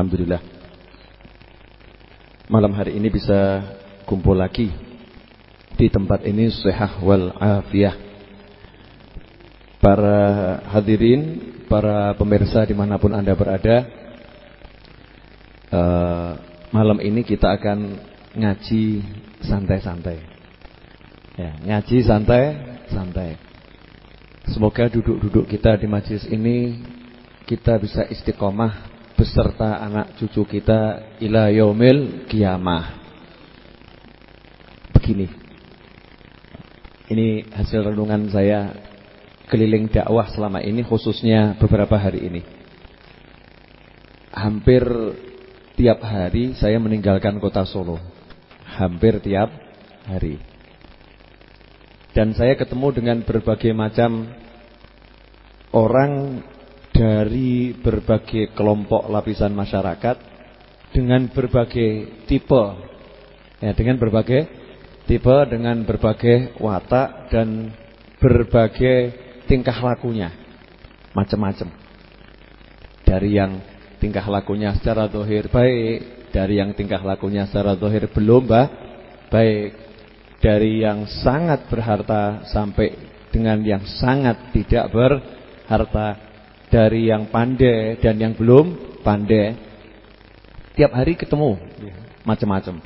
Alhamdulillah. Malam hari ini bisa kumpul lagi Di tempat ini sehat wal afiyah. Para hadirin Para pemirsa di mana pun anda berada uh, Malam ini kita akan ngaji santai-santai. Ya, Ngaji santai-santai. Semoga duduk-duduk kita di majlis ini Kita bisa istiqomah beserta anak cucu kita ila yaumil kiamah. Begini. Ini hasil renungan saya keliling dakwah selama ini khususnya beberapa hari ini. Hampir tiap hari saya meninggalkan kota Solo. Hampir tiap hari. Dan saya ketemu dengan berbagai macam orang dari berbagai kelompok lapisan masyarakat dengan berbagai tipe ya dengan berbagai tipe dengan berbagai watak dan berbagai tingkah lakunya. Macam-macam. Dari yang tingkah lakunya secara dohir baik dari yang tingkah lakunya secara dohir belum bah, baik. Dari yang sangat berharta sampai dengan yang sangat tidak berharta dari yang pandai dan yang belum pandai. Tiap hari ketemu macam-macam.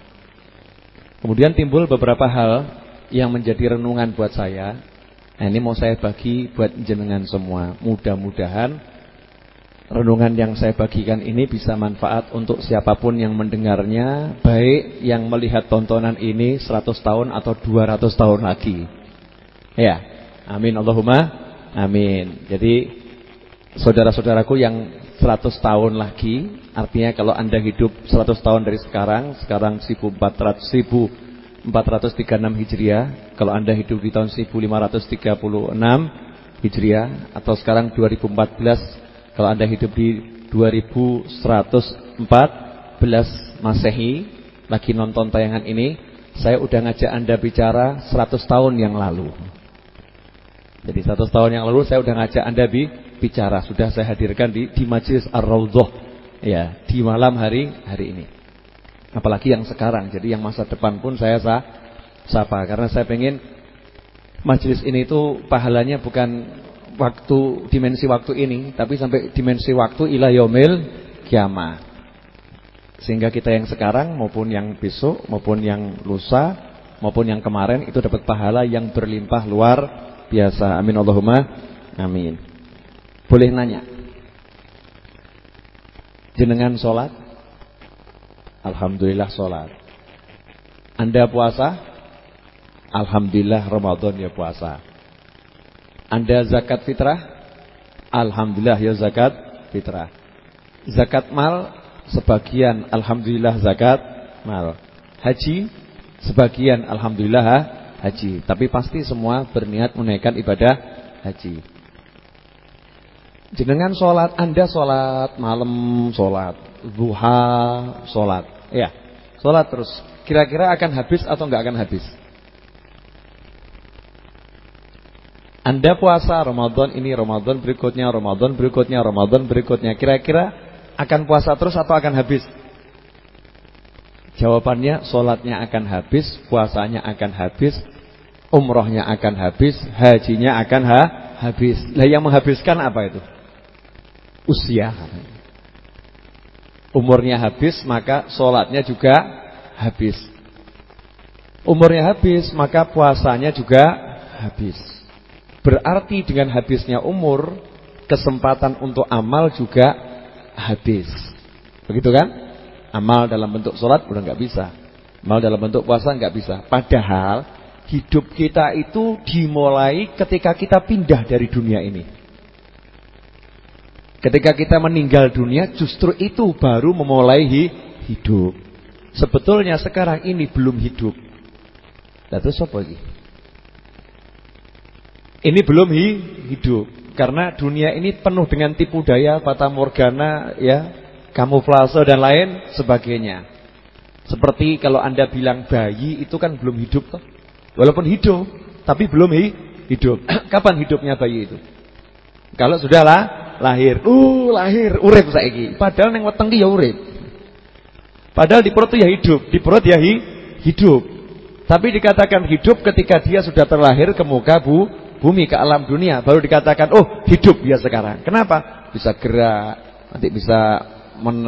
Kemudian timbul beberapa hal yang menjadi renungan buat saya. Nah, ini mau saya bagi buat jenengan semua. Mudah-mudahan renungan yang saya bagikan ini bisa manfaat untuk siapa pun yang mendengarnya, baik yang melihat tontonan ini 100 tahun atau 200 tahun lagi. Ya. Amin Allahumma amin. Jadi saudara-saudaraku yang 100 tahun lagi, artinya kalau Anda hidup 100 tahun dari sekarang, sekarang 1400 1436 Hijriah, kalau Anda hidup di tahun 1536 Hijriah atau sekarang 2014, kalau Anda hidup di 2114 Masehi, lagi nonton tayangan ini, saya udah ngajak Anda bicara 100 tahun yang lalu. Jadi 100 tahun yang lalu saya udah ngajak Anda bi bicara sudah saya hadirkan di di Majelis Ar-Raudhah ya, di malam hari hari ini. Apalagi yang sekarang. Jadi yang masa depan pun saya sah, sapa karena saya pengen majelis ini itu pahalanya bukan waktu dimensi waktu ini, tapi sampai dimensi waktu ila yaumil kiamah. Sehingga kita yang sekarang maupun yang besok maupun yang lusa maupun yang kemarin itu dapat pahala yang berlimpah luar biasa. Amin Allahumma amin. Boleh nanya. Jenengan sholat? Alhamdulillah sholat. Anda puasa? Alhamdulillah Ramadan ya puasa. Anda zakat fitrah? Alhamdulillah ya zakat fitrah. Zakat mal sebagian alhamdulillah zakat mal. Haji sebagian alhamdulillah haji. Tapi pasti semua berniat menaikkan ibadah haji. Jenengan sholat, anda sholat, malam sholat, duha sholat. Ya, sholat terus. Kira-kira akan habis atau enggak akan habis? Anda puasa Ramadan ini, Ramadan berikutnya, Ramadan berikutnya, Ramadan berikutnya. Kira-kira akan puasa terus atau akan habis? Jawabannya sholatnya akan habis, puasanya akan habis, umrohnya akan habis, hajinya akan ha habis. Lah yang menghabiskan apa itu? Usia. Umurnya habis maka sholatnya juga habis. Umurnya habis maka puasanya juga habis. Berarti dengan habisnya umur kesempatan untuk amal juga habis. Begitu kan? Amal dalam bentuk sholat udah nggak bisa. Amal dalam bentuk puasa nggak bisa. Padahal hidup kita itu dimulai ketika kita pindah dari dunia ini. Ketika kita meninggal dunia justru itu baru memulai hidup. Sebetulnya sekarang ini belum hidup. Lalu apa lagi? Ini belum hidup karena dunia ini penuh dengan tipu daya, fata morgana, ya, kamuflase dan lain sebagainya. Seperti kalau Anda bilang bayi itu kan belum hidup toh. Walaupun hidup, tapi belum hidup. Kapan hidupnya bayi itu? Kalau sudahlah lahir. Uh, lahir, urip saiki. Padahal neng weteng ki ya urip. Padahal di perut ya hidup, di perut ya hi, hidup. Tapi dikatakan hidup ketika dia sudah terlahir ke muka bu, bumi ke alam dunia baru dikatakan oh hidup dia sekarang. Kenapa? Bisa gerak, nanti bisa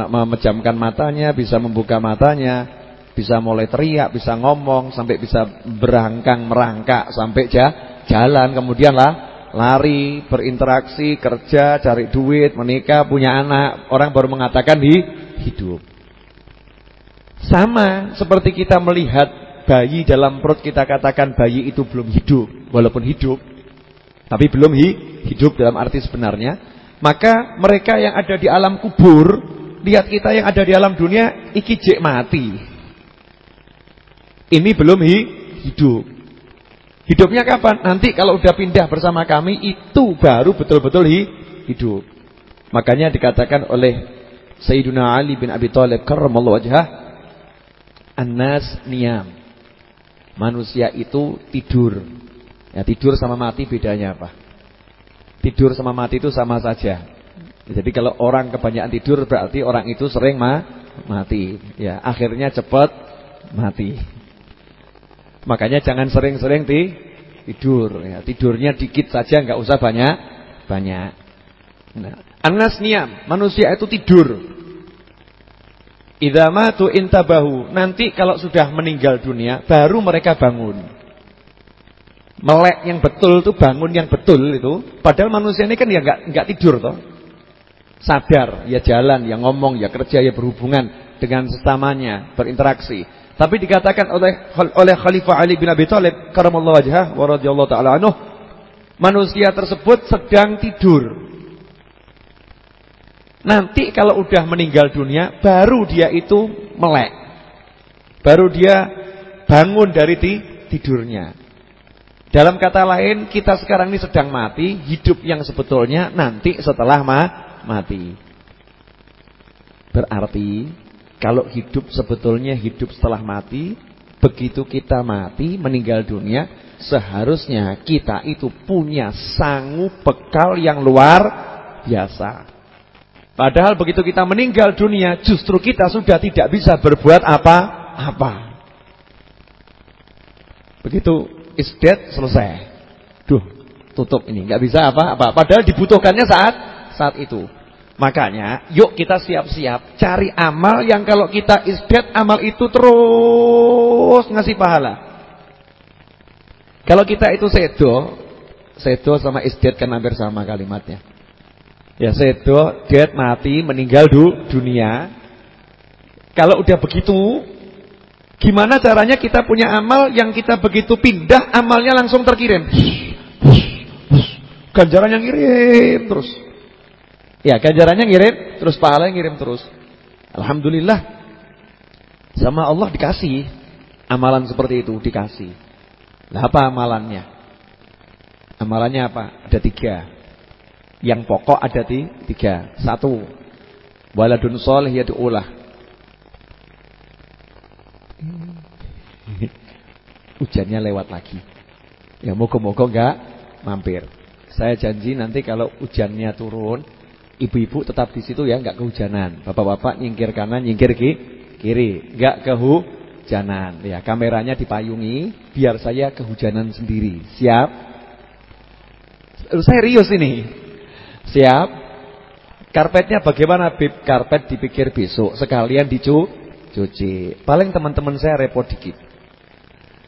memejamkan matanya, bisa membuka matanya, bisa mulai teriak, bisa ngomong, sampai bisa berangkang merangkak sampai jalan, kemudian lah lari, berinteraksi, kerja, cari duit, menikah, punya anak, orang baru mengatakan di hidup. Sama seperti kita melihat bayi dalam perut kita katakan bayi itu belum hidup, walaupun hidup, tapi belum hi, hidup dalam arti sebenarnya. Maka mereka yang ada di alam kubur, lihat kita yang ada di alam dunia, iki jek mati. Ini belum hi, hidup. Hidupnya kapan? Nanti kalau udah pindah bersama kami itu baru betul-betul hidup. Makanya dikatakan oleh Sayyiduna Ali bin Abi Thalib karramallahu wajhah An-nas niyam. Manusia itu tidur. Ya tidur sama mati bedanya apa? Tidur sama mati itu sama saja. Jadi kalau orang kebanyakan tidur berarti orang itu sering ma mati. Ya, akhirnya cepat mati. Makanya jangan sering-sering di tidur ya. Tidurnya dikit saja nggak usah banyak banyak. Nah, anas niam, manusia itu tidur. Idza matu intabahu. Nanti kalau sudah meninggal dunia baru mereka bangun. Melek yang betul itu bangun yang betul itu. Padahal manusia ini kan ya nggak nggak tidur toh. Sadar, ya jalan, ya ngomong, ya kerja, ya berhubungan dengan sesamanya, berinteraksi. Tapi dikatakan oleh oleh Khalifah Ali bin Abi Thalib karamallahu wajhah wa radhiyallahu taala anhu, manusia tersebut sedang tidur. Nanti kalau udah meninggal dunia baru dia itu melek. Baru dia bangun dari tidurnya. Dalam kata lain, kita sekarang ini sedang mati, hidup yang sebetulnya nanti setelah ma mati. Berarti kalau hidup sebetulnya hidup setelah mati, begitu kita mati, meninggal dunia, seharusnya kita itu punya sanggup bekal yang luar biasa. Padahal begitu kita meninggal dunia, justru kita sudah tidak bisa berbuat apa-apa. Begitu is dead selesai. Duh, tutup ini, nggak bisa apa-apa. Padahal dibutuhkannya saat saat itu. Makanya yuk kita siap-siap cari amal yang kalau kita isdat amal itu terus ngasih pahala. Kalau kita itu sedo, sedo sama isdat kan hampir sama kalimatnya. Ya sedo, dead mati, meninggal du, dunia. Kalau udah begitu, gimana caranya kita punya amal yang kita begitu pindah amalnya langsung terkirim. Ganjaran yang kirim terus. Ya ganjarannya ngirim Terus pahalanya ngirim terus. Alhamdulillah. Sama Allah dikasih Amalan seperti itu dikasih. Nah apa amalannya? Amalannya apa? Ada tiga. Yang pokok ada tiga. Satu. Waladun soleh yadu'ulah Hujannya lewat lagi. Ya moga-moga enggak mampir. Saya janji nanti kalau hujannya turun Ibu-ibu tetap di situ ya, nggak kehujanan. Bapak-bapak nyingkir kanan, nyingkir ki, kiri, nggak kehujanan. Ya, kameranya dipayungi biar saya kehujanan sendiri. Siap? Serius ini. Siap? Karpetnya bagaimana, Bib? Karpet dipikir besok, sekalian dicuci. Paling teman-teman saya repot dikit.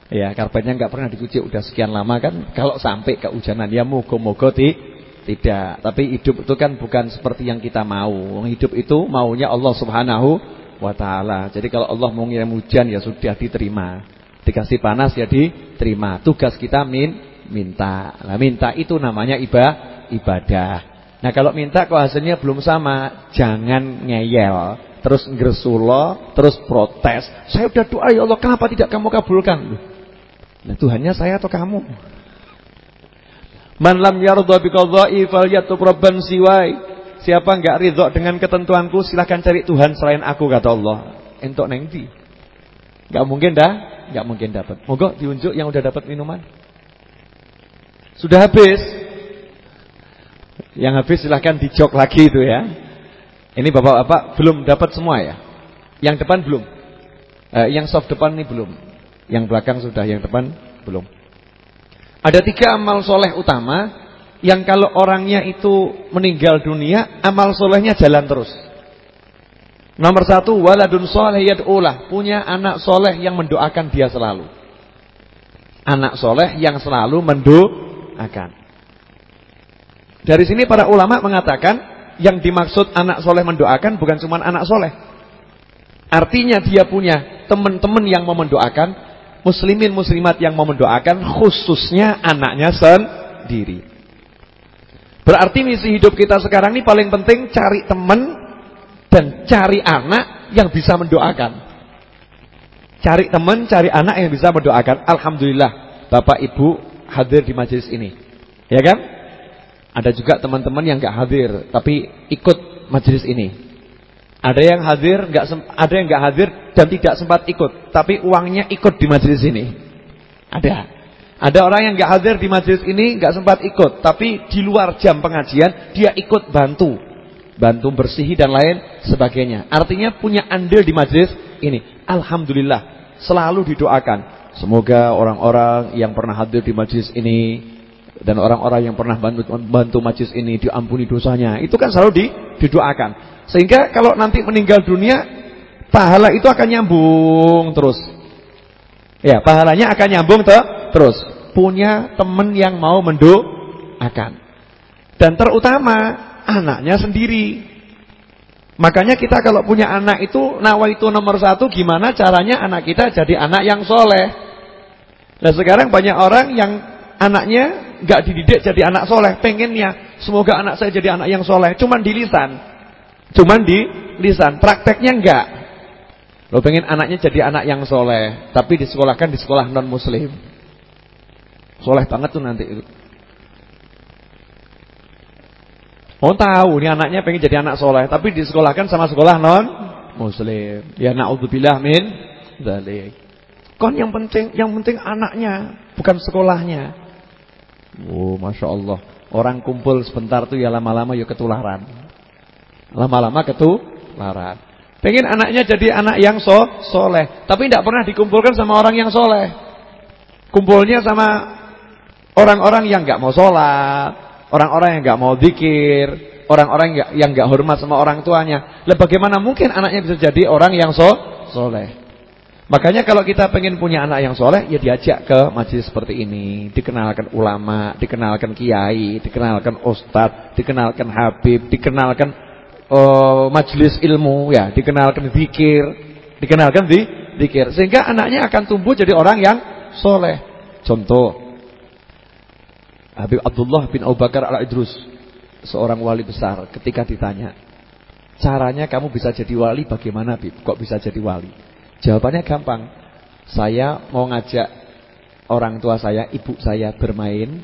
Ya, karpetnya nggak pernah dicuci udah sekian lama kan. Kalau sampai kehujanan ya moga-moga di tidak, tapi hidup itu kan bukan seperti yang kita mau. Hidup itu maunya Allah Subhanahu wa taala. Jadi kalau Allah mau ngirim hujan ya sudah diterima. Dikasih panas ya diterima. Tugas kita min minta. Nah, minta itu namanya ibadah, ibadah. Nah, kalau minta kok hasilnya belum sama, jangan ngeyel, terus ngresulo, terus protes. Saya udah doa ya Allah, kenapa tidak kamu kabulkan? Nah, Tuhannya saya atau kamu? Man lam yardha biqadha'i falyatub rabban siwai. Siapa enggak ridho dengan ketentuanku silahkan cari Tuhan selain aku kata Allah. Entok neng ndi? Enggak mungkin dah, enggak mungkin dapat. Moga diunjuk yang udah dapat minuman. Sudah habis. Yang habis silahkan dijok lagi itu ya. Ini bapak-bapak belum dapat semua ya. Yang depan belum. Eh, yang soft depan ini belum. Yang belakang sudah, yang depan belum. Ada tiga amal soleh utama yang kalau orangnya itu meninggal dunia, amal solehnya jalan terus. Nomor satu, waladun soleh yad'ulah. Punya anak soleh yang mendoakan dia selalu. Anak soleh yang selalu mendoakan. Dari sini para ulama mengatakan, yang dimaksud anak soleh mendoakan bukan cuma anak soleh. Artinya dia punya teman-teman yang mau mendoakan, muslimin muslimat yang mau mendoakan, khususnya anaknya sendiri. Berarti misi hidup kita sekarang ini paling penting cari teman dan cari anak yang bisa mendoakan. Cari teman, cari anak yang bisa mendoakan. Alhamdulillah, Bapak Ibu hadir di majelis ini. Ya kan? Ada juga teman-teman yang enggak hadir tapi ikut majelis ini. Ada yang hadir, enggak ada yang enggak hadir dan tidak sempat ikut, tapi uangnya ikut di majelis ini. Ada. Ada orang yang enggak hadir di majelis ini, enggak sempat ikut, tapi di luar jam pengajian dia ikut bantu bantu bersihi dan lain sebagainya. Artinya punya andil di majlis ini. Alhamdulillah, selalu didoakan. Semoga orang-orang yang pernah hadir di majlis ini dan orang-orang yang pernah bantu bantu majlis ini diampuni dosanya. Itu kan selalu di, didoakan. Sehingga kalau nanti meninggal dunia, pahala itu akan nyambung terus. Ya, pahalanya akan nyambung terus. Punya teman yang mau mendoakan. Dan terutama anaknya sendiri. Makanya kita kalau punya anak itu itu nomor satu gimana caranya anak kita jadi anak yang soleh. Nah sekarang banyak orang yang anaknya nggak dididik jadi anak soleh, pengennya semoga anak saya jadi anak yang soleh, cuman di lisan, cuman di lisan, prakteknya enggak. Lo pengen anaknya jadi anak yang soleh, tapi disekolahkan di sekolah non muslim. Soleh banget tuh nanti. Oh tahu, ini anaknya pengen jadi anak soleh, tapi disekolahkan sama sekolah non muslim. Ya naudzubillah min dzalik. Kon yang penting, yang penting anaknya, bukan sekolahnya. Oh, masya Allah. Orang kumpul sebentar tuh ya lama-lama ya ketularan. Lama-lama ketularan. Pengen anaknya jadi anak yang so, soleh, tapi tidak pernah dikumpulkan sama orang yang soleh. Kumpulnya sama orang-orang yang nggak mau sholat, orang-orang yang nggak mau zikir, orang-orang yang nggak hormat sama orang tuanya. Lah bagaimana mungkin anaknya bisa jadi orang yang so soleh? Makanya kalau kita pengen punya anak yang soleh, ya diajak ke majelis seperti ini, dikenalkan ulama, dikenalkan kiai, dikenalkan ustadz, dikenalkan habib, dikenalkan uh, majelis ilmu, ya, dikenalkan zikir, dikenalkan di zikir, sehingga anaknya akan tumbuh jadi orang yang soleh. Contoh, Habib Abdullah bin Abu Bakar al-Idrus Seorang wali besar ketika ditanya Caranya kamu bisa jadi wali bagaimana Habib? Kok bisa jadi wali? Jawabannya gampang Saya mau ngajak orang tua saya, ibu saya bermain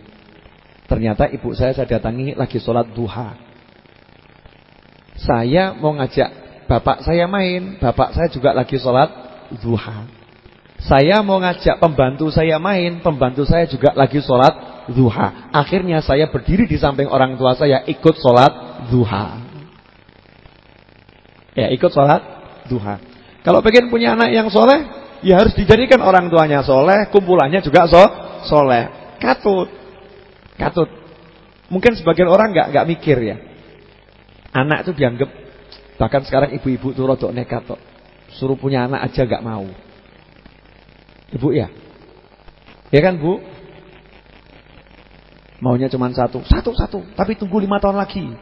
Ternyata ibu saya saya datangi lagi sholat duha Saya mau ngajak bapak saya main Bapak saya juga lagi sholat duha Saya mau ngajak pembantu saya main Pembantu saya juga lagi sholat duha. Akhirnya saya berdiri di samping orang tua saya ikut sholat duha. Ya ikut sholat duha. Kalau pengen punya anak yang soleh, ya harus dijadikan orang tuanya soleh, kumpulannya juga so soleh. Katut, katut. Mungkin sebagian orang nggak nggak mikir ya. Anak itu dianggap bahkan sekarang ibu-ibu tuh rodok nekat kok. Suruh punya anak aja nggak mau. Ibu ya? Ya kan Bu? Maunya cuma satu, satu, satu, tapi tunggu lima tahun lagi.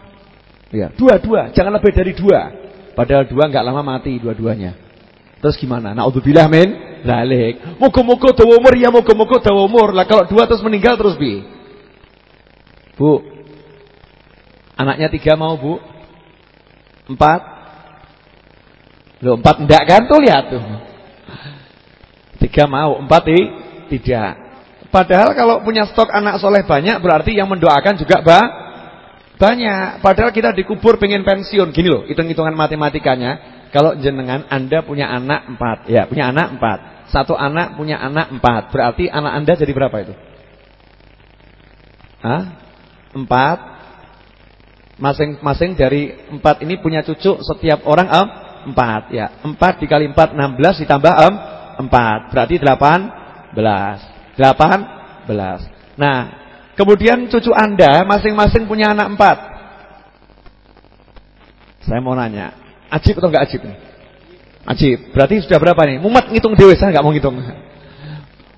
Ya, dua, dua, jangan lebih dari dua. Padahal dua nggak lama mati dua-duanya. Terus gimana? Naudzubillah min zalik. Moga-moga dawa umur ya moga-moga dawa umur. Lah kalau dua terus meninggal terus bi. Bu. Anaknya tiga mau, Bu? Empat? Loh, empat enggak kan tuh lihat tuh. Tiga mau, empat i, tidak. Padahal kalau punya stok anak soleh banyak berarti yang mendoakan juga ba banyak. Padahal kita dikubur pengen pensiun. Gini loh, hitung-hitungan matematikanya. Kalau jenengan Anda punya anak empat, ya punya anak empat. Satu anak punya anak empat. Berarti anak Anda jadi berapa itu? Hah? Empat Masing-masing dari empat ini punya cucu setiap orang em, empat ya. Empat dikali empat enam belas ditambah em, empat berarti delapan belas. Delapan belas. Nah, kemudian cucu anda masing-masing punya anak empat. Saya mau nanya, ajib atau enggak ajib nih? Ajib. Berarti sudah berapa nih? Mumet ngitung dewe, saya enggak mau ngitung.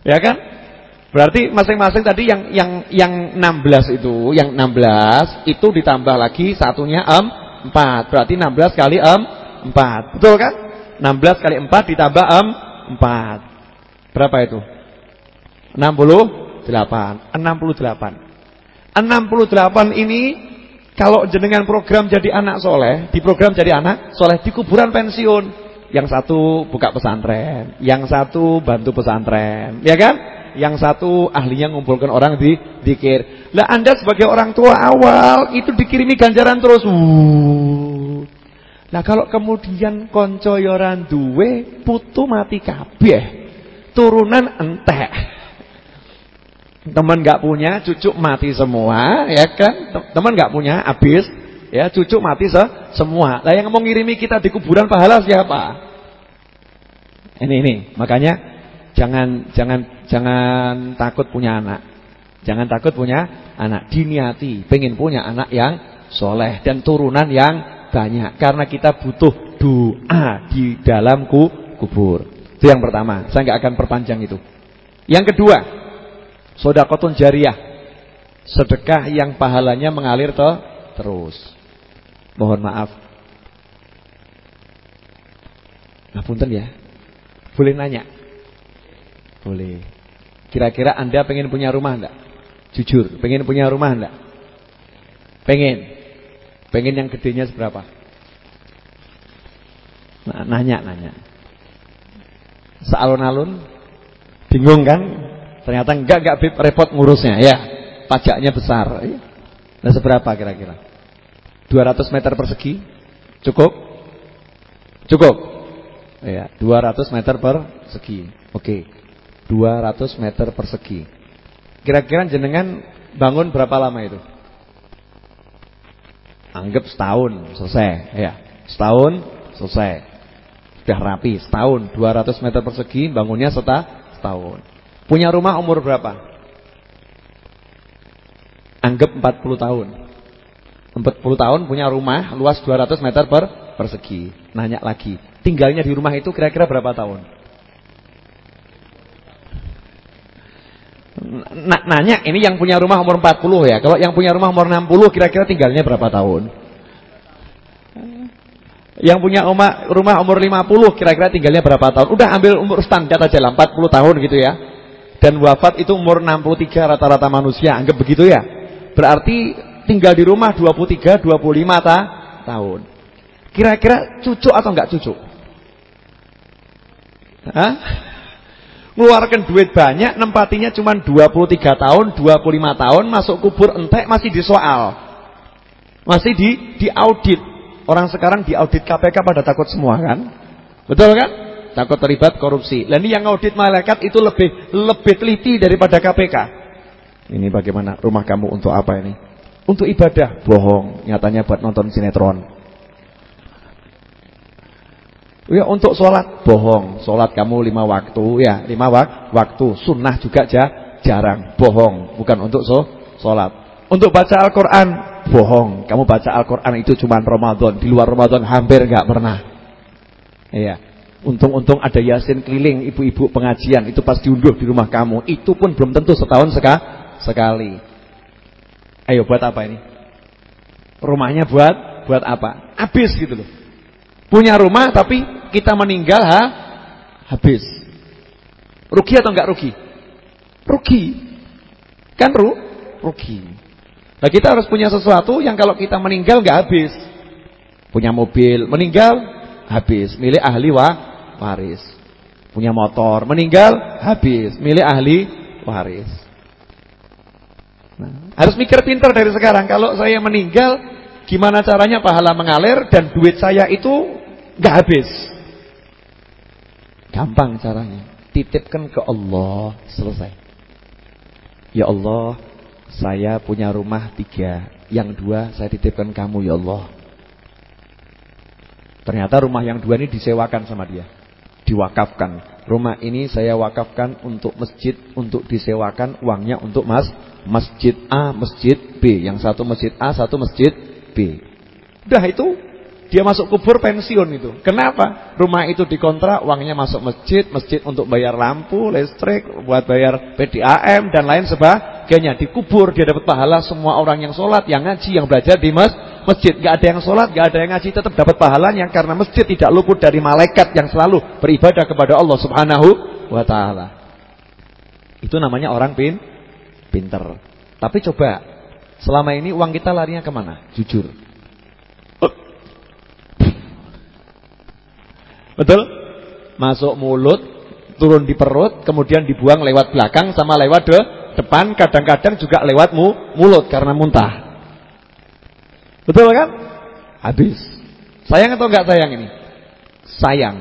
Ya kan? Berarti masing-masing tadi yang yang yang 16 itu, yang 16 itu ditambah lagi satunya em 4. Berarti 16 kali em 4. Betul kan? 16 kali 4 ditambah em 4. Berapa itu? 68. 68. 68 ini kalau jenengan program jadi anak soleh, di program jadi anak soleh di kuburan pensiun. Yang satu buka pesantren, yang satu bantu pesantren, ya kan? Yang satu ahlinya ngumpulkan orang di dikir. Lah Anda sebagai orang tua awal itu dikirimi ganjaran terus. Nah kalau kemudian konco yoran duwe putu mati kabeh. Turunan entek. Teman nggak punya, cucu mati semua, ya kan? Teman nggak punya, habis, ya cucu mati se semua. Lah yang mau ngirimi kita di kuburan pahala siapa? Ini ini, makanya Jangan jangan jangan takut punya anak. Jangan takut punya anak. Diniati pengen punya anak yang soleh dan turunan yang banyak. Karena kita butuh doa di dalam kubur. Itu yang pertama. Saya nggak akan perpanjang itu. Yang kedua, sodakotun jariah. Sedekah yang pahalanya mengalir toh terus. Mohon maaf. Ngapunten ya. Boleh nanya. Boleh. Kira-kira Anda pengen punya rumah enggak? Jujur, pengen punya rumah enggak? Pengen. Pengen yang gedenya seberapa? Nah, nanya, nanya. Sealun-alun bingung kan? Ternyata enggak enggak repot ngurusnya, ya. Pajaknya besar. Nah, seberapa kira-kira? 200 meter persegi? Cukup? Cukup? Ya, 200 meter persegi. Oke. 200 meter persegi. Kira-kira jenengan bangun berapa lama itu? Anggap setahun selesai, ya. Setahun selesai. Sudah rapi, setahun 200 meter persegi bangunnya setah, setahun. Punya rumah umur berapa? Anggap 40 tahun. 40 tahun punya rumah luas 200 meter per persegi. Nanya lagi, tinggalnya di rumah itu kira-kira berapa tahun? Nanya ini yang punya rumah umur 40 ya. Kalau yang punya rumah umur 60 kira-kira tinggalnya berapa tahun? Yang punya rumah, rumah umur 50 kira-kira tinggalnya berapa tahun? Udah ambil umur standar aja lah 40 tahun gitu ya. Dan wafat itu umur 63 rata-rata manusia, anggap begitu ya. Berarti tinggal di rumah 23 25 ta tahun. Kira-kira cucu atau enggak cucu? Hah? Ngeluarkan duit banyak, nempatinya cuma 23 tahun, 25 tahun, masuk kubur entek masih disoal. Masih di di audit. Orang sekarang di audit KPK pada takut semua kan? Betul kan? Takut terlibat korupsi. Dan ini yang audit malaikat itu lebih lebih teliti daripada KPK. Ini bagaimana rumah kamu untuk apa ini? Untuk ibadah, bohong. Nyatanya buat nonton sinetron. Ya untuk sholat bohong, sholat kamu lima waktu ya lima wak waktu, sunnah juga ja jarang, bohong, bukan untuk so sholat. Untuk baca Al-Quran bohong, kamu baca Al-Quran itu cuma Ramadan, di luar Ramadan hampir nggak pernah. Iya, untung-untung ada yasin keliling, ibu-ibu pengajian itu pas diunduh di rumah kamu, itu pun belum tentu setahun seka sekali. Ayo buat apa ini? Rumahnya buat buat apa? Habis gitu loh. Punya rumah tapi kita meninggal ha? habis. Rugi atau enggak rugi? Rugi. Kan ru? Rugi. Nah kita harus punya sesuatu yang kalau kita meninggal enggak habis. Punya mobil, meninggal habis, milik ahli wa waris. Punya motor, meninggal habis, milik ahli waris. Nah, harus mikir pintar dari sekarang. Kalau saya meninggal, gimana caranya pahala mengalir dan duit saya itu nggak habis. Gampang caranya. Titipkan ke Allah, selesai. Ya Allah, Saya punya rumah tiga, yang dua saya titipkan kamu ya Allah. Ternyata rumah yang dua ini disewakan sama dia. Diwakafkan. Rumah ini saya wakafkan untuk masjid, untuk disewakan, uangnya untuk mas, masjid A, masjid B. Yang satu masjid A, satu masjid B. Udah itu dia masuk kubur pensiun itu. Kenapa? Rumah itu dikontrak, uangnya masuk masjid, masjid untuk bayar lampu, listrik, buat bayar PDAM dan lain sebagainya. Dikubur dia dapat pahala semua orang yang sholat, yang ngaji, yang belajar di mas masjid. Gak ada yang sholat, gak ada yang ngaji, tetap dapat pahalanya karena masjid tidak luput dari malaikat yang selalu beribadah kepada Allah Subhanahu wa taala. Itu namanya orang pin pinter. Tapi coba selama ini uang kita larinya ke mana? Jujur. Betul? Masuk mulut, turun di perut, kemudian dibuang lewat belakang sama lewat de depan, kadang-kadang juga lewat mu mulut karena muntah. Betul kan? Habis. Sayang atau enggak sayang ini? Sayang.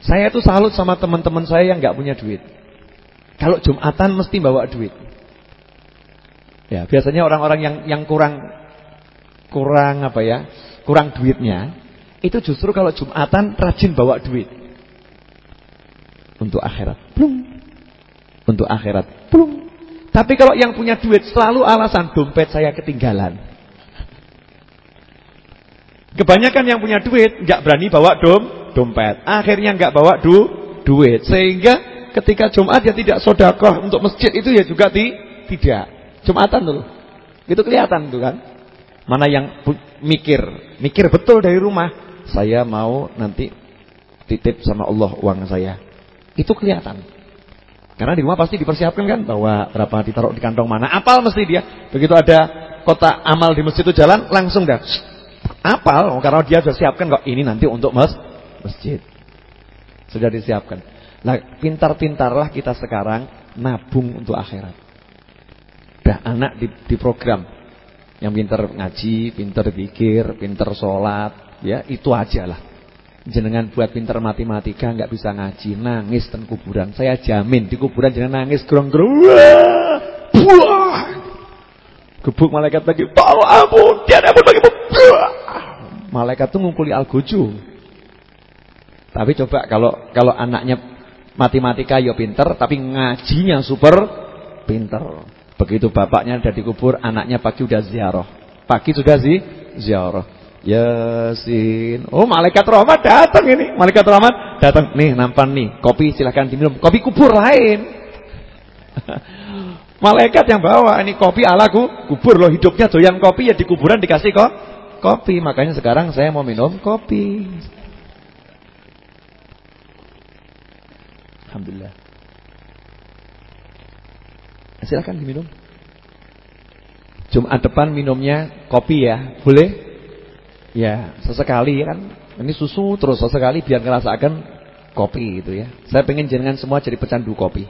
Saya itu salut sama teman-teman saya yang enggak punya duit. Kalau Jumatan mesti bawa duit. Ya, biasanya orang-orang yang yang kurang kurang apa ya? Kurang duitnya itu justru kalau Jumatan rajin bawa duit. Untuk akhirat. Plung. Untuk akhirat. Plung. Tapi kalau yang punya duit selalu alasan dompet saya ketinggalan. Kebanyakan yang punya duit nggak berani bawa dom dompet. Akhirnya nggak bawa du duit. Sehingga ketika Jumat ya tidak sodakoh untuk masjid itu ya juga ti tidak. Jumatan dulu. Itu kelihatan tuh kan. Mana yang mikir, mikir betul dari rumah saya mau nanti titip sama Allah uang saya. Itu kelihatan. Karena di rumah pasti dipersiapkan kan bahwa berapa ditaruh di kantong mana. Apal mesti dia. Begitu ada kota amal di masjid itu jalan langsung dah apal karena dia sudah siapkan kok ini nanti untuk mas masjid. Sudah disiapkan. Nah, pintar-pintarlah kita sekarang nabung untuk akhirat. Dah anak di, di program yang pintar ngaji, pintar pikir, pintar sholat, Ya, itu aja lah. Jenengan buat pinter matematika nggak bisa ngaji, nangis ten kuburan. Saya jamin di kuburan jenengan nangis gerong-gerong. Buah. Gebuk malaikat lagi, "Tolong ampun, dia ampun bagi Malaikat tuh ngungkuli algojo. Tapi coba kalau kalau anaknya matematika ya pinter tapi ngajinya super pinter. Begitu bapaknya udah dikubur, anaknya pagi udah ziarah. Pagi sudah sih ziarah. Yasin. Oh, malaikat rahmat datang ini. Malaikat rahmat datang. Nih, nampan nih. Kopi silahkan diminum. Kopi kubur lain. malaikat yang bawa ini kopi alaku kubur loh hidupnya doyan kopi ya di kuburan dikasih kok kopi. Makanya sekarang saya mau minum kopi. Alhamdulillah. Silahkan diminum. Jumat depan minumnya kopi ya, boleh? Ya, sesekali kan. Ini susu terus sesekali biar ngerasakan kopi gitu ya. Saya pengen jenengan semua jadi pecandu kopi.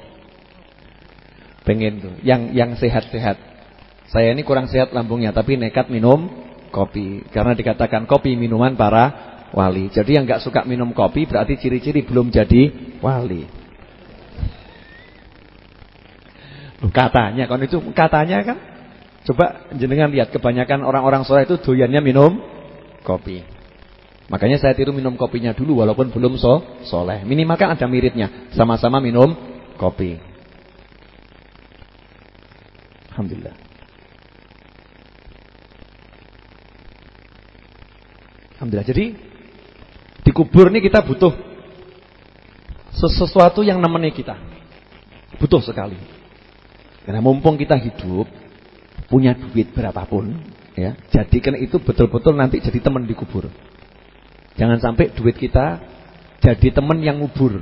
Pengen tuh, yang yang sehat-sehat. Saya ini kurang sehat lambungnya tapi nekat minum kopi karena dikatakan kopi minuman para wali. Jadi yang nggak suka minum kopi berarti ciri-ciri belum jadi wali. Katanya kan itu katanya kan. Coba jenengan lihat kebanyakan orang-orang soleh itu doyannya minum kopi. Makanya saya tiru minum kopinya dulu walaupun belum so soleh. Minimal kan ada miripnya. Sama-sama minum kopi. Alhamdulillah. Alhamdulillah. Jadi di kubur ini kita butuh sesuatu yang nemeni kita. Butuh sekali. Karena mumpung kita hidup, punya duit berapapun, Ya, jadikan itu betul-betul nanti jadi teman di kubur. Jangan sampai duit kita jadi teman yang ngubur.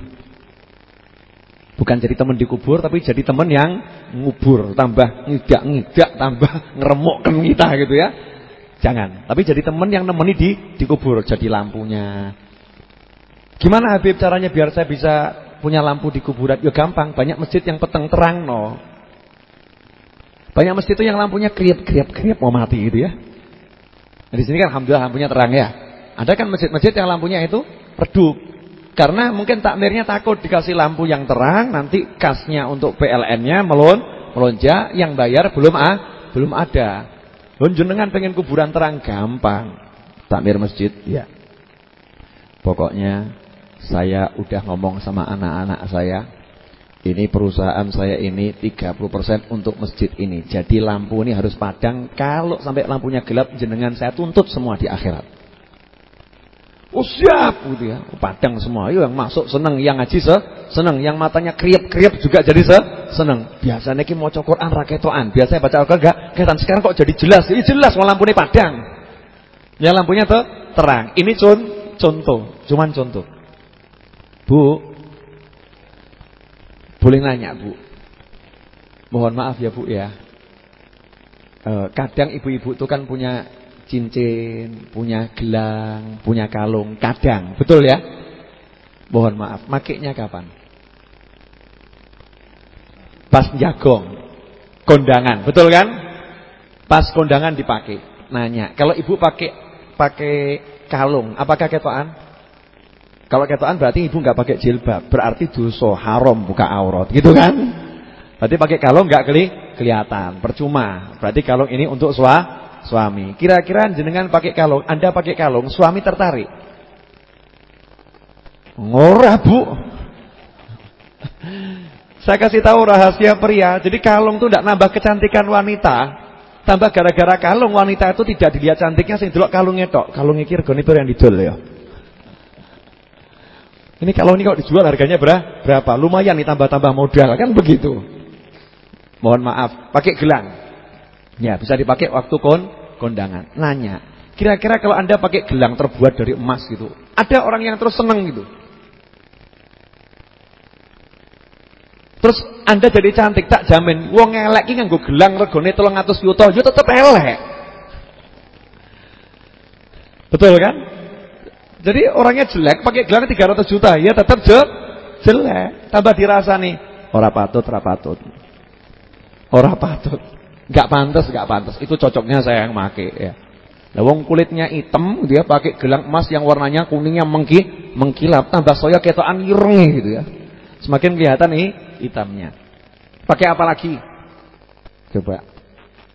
Bukan jadi teman di kubur tapi jadi teman yang ngubur, tambah ngidak-ngidak, tambah ngeremukkan kita gitu ya. Jangan, tapi jadi teman yang nemeni di di kubur, jadi lampunya. Gimana Habib caranya biar saya bisa punya lampu di kuburan? Ya gampang, banyak masjid yang peteng terang no. Banyak masjid itu yang lampunya kriap-kriap-kriap mau mati gitu ya. Nah, di sini kan alhamdulillah lampunya terang ya. Ada kan masjid-masjid yang lampunya itu redup. Karena mungkin takmirnya takut dikasih lampu yang terang nanti kasnya untuk PLN-nya melon melonjak, yang bayar belum ah, belum ada. Lonjenengan pengen kuburan terang gampang. Takmir masjid, ya. Pokoknya saya udah ngomong sama anak-anak saya. Ini perusahaan saya ini 30% untuk masjid ini. Jadi lampu ini harus padang. Kalau sampai lampunya gelap jenengan saya tuntut semua di akhirat. Oh siap gitu ya. Padang semua. Yang masuk seneng, yang ngaji se seneng, yang matanya kriep-kriep juga jadi se seneng. Biasanya ki maca Quran ra ketokan. Biasanya baca Al-Qur'an enggak. Sekarang kok jadi jelas? Ini jelas wong lampune padang. Ya lampunya tuh terang. Ini con contoh, cuman contoh. Bu. Boleh nanya, Bu. Mohon maaf ya, Bu ya. E, kadang ibu-ibu itu kan punya cincin, punya gelang, punya kalung, kadang, betul ya? Mohon maaf, makainya kapan? Pas jagong, kondangan, betul kan? Pas kondangan dipakai. Nanya, kalau ibu pakai pakai kalung, apakah ketoan? Kalau ketoan berarti ibu nggak pakai jilbab, berarti dosa haram buka aurat, gitu kan? Berarti pakai kalung nggak keli kelihatan, percuma. Berarti kalung ini untuk suah suami. Kira-kira jenengan pakai kalung, Anda pakai kalung, suami tertarik? Ngorah, Bu. Saya kasih tahu rahasia pria. Jadi kalung itu tidak nambah kecantikan wanita. Tambah gara-gara kalung wanita itu tidak dilihat cantiknya sing delok kalungnya tok. Kalungnya kira goni yang didol ya. Ini kalau ini kok dijual harganya berapa? Lumayan nih tambah-tambah modal kan begitu. Mohon maaf, pakai gelang. Ya, bisa dipakai waktu kon kondangan. Nanya, kira-kira kalau Anda pakai gelang terbuat dari emas gitu, ada orang yang terus seneng gitu. Terus Anda jadi cantik tak jamin wong elek iki nganggo gelang regane 300 juta, yo tetep elek. Betul kan? Jadi orangnya jelek pakai gelang 300 juta, ya tetap jelek. Tambah dirasa nih, ora patut, ora patut. Ora patut. Gak pantas, gak pantas. Itu cocoknya saya yang make ya. Wong kulitnya hitam, dia pakai gelang emas yang warnanya kuningnya mengki, mengkilap, tambah soya ketokan ireng gitu ya. Semakin kelihatan nih hitamnya. Pakai apa lagi? Coba.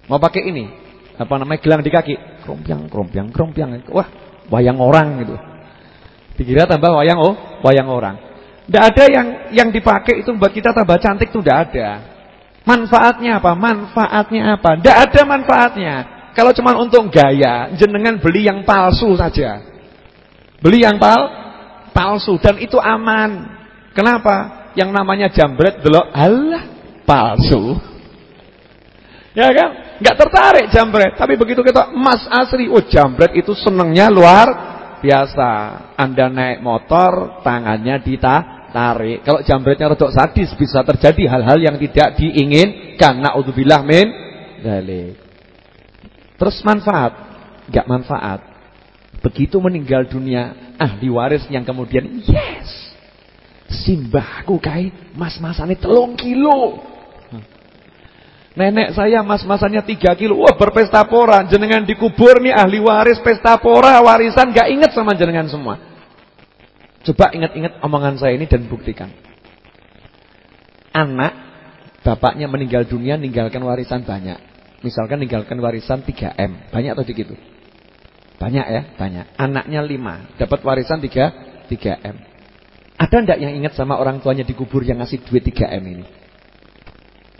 Mau pakai ini? Apa namanya gelang di kaki? Krompiang, krompiang, krompiang. Wah, wayang orang gitu. Dikira tambah wayang oh, wayang orang. Tidak ada yang yang dipakai itu buat kita tambah cantik tuh tidak ada. Manfaatnya apa? Manfaatnya apa? Tidak ada manfaatnya. Kalau cuma untuk gaya, jenengan beli yang palsu saja. Beli yang pal palsu dan itu aman. Kenapa? Yang namanya jambret delok Allah palsu. Ya kan? Enggak tertarik jambret, tapi begitu kita emas asli, oh jambret itu senengnya luar biasa. Anda naik motor, tangannya dita tarik. Kalau jambretnya rodok sadis bisa terjadi hal-hal yang tidak diinginkan. Nauzubillah min dzalik. Terus manfaat? Enggak manfaat. Begitu meninggal dunia ahli waris yang kemudian yes. Simbahku kai mas-masane telung kilo. Nenek saya mas-masannya tiga kilo. Wah berpesta pora. Jenengan dikubur nih ahli waris pesta pora warisan gak inget sama jenengan semua. Coba ingat-ingat omongan saya ini dan buktikan. Anak, bapaknya meninggal dunia, meninggalkan warisan banyak. Misalkan meninggalkan warisan 3M. Banyak atau dikit? Banyak ya, banyak. Anaknya 5, dapat warisan 3, 3M. Ada enggak yang ingat sama orang tuanya dikubur yang ngasih duit 3M ini?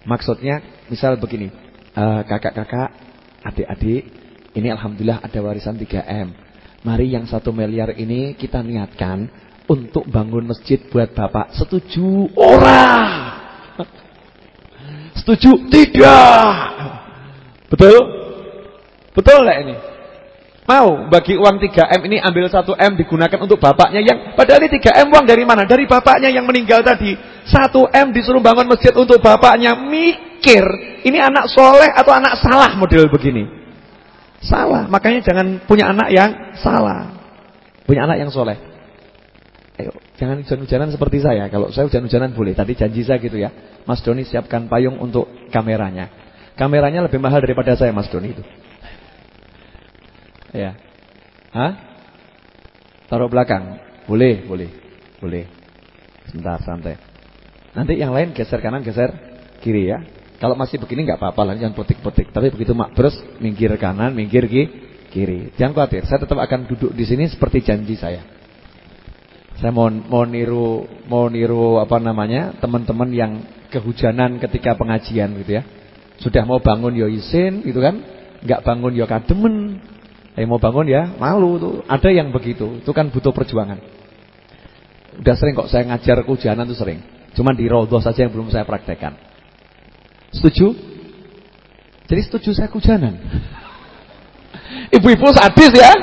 Maksudnya, misal begini. Eh, kakak-kakak, adik-adik, ini Alhamdulillah ada warisan 3M. Mari yang satu miliar ini kita niatkan untuk bangun masjid buat bapak. Setuju? Orang. Setuju? Tidak. Betul? Betul enggak ini? Mau bagi uang 3M ini ambil 1M digunakan untuk bapaknya yang padahal ini 3M uang dari mana? Dari bapaknya yang meninggal tadi. 1M disuruh bangun masjid untuk bapaknya. Mikir, ini anak soleh atau anak salah model begini? Salah, makanya jangan punya anak yang salah. Punya anak yang soleh. Ayo, jangan hujan-hujanan seperti saya. Kalau saya hujan-hujanan boleh. Tadi janji saya gitu ya. Mas Doni siapkan payung untuk kameranya. Kameranya lebih mahal daripada saya Mas Doni itu. Ya. Hah? Taruh belakang. Boleh, boleh. Boleh. Sebentar, santai. Nanti yang lain geser kanan, geser kiri ya. Kalau masih begini nggak apa-apa lah, jangan petik-petik. Tapi begitu makbrus, minggir kanan, minggir kiri. Jangan khawatir, saya tetap akan duduk di sini seperti janji saya. Saya mau mau niru mau niru apa namanya teman-teman yang kehujanan ketika pengajian gitu ya. Sudah mau bangun yo ya isin gitu kan, nggak bangun yo ya kademen. Eh mau bangun ya malu tuh. Ada yang begitu, itu kan butuh perjuangan. Udah sering kok saya ngajar kehujanan tuh sering. Cuman di rodoh saja yang belum saya praktekkan. Setuju? Jadi setuju saya kehujanan. Ibu-ibu sadis ya.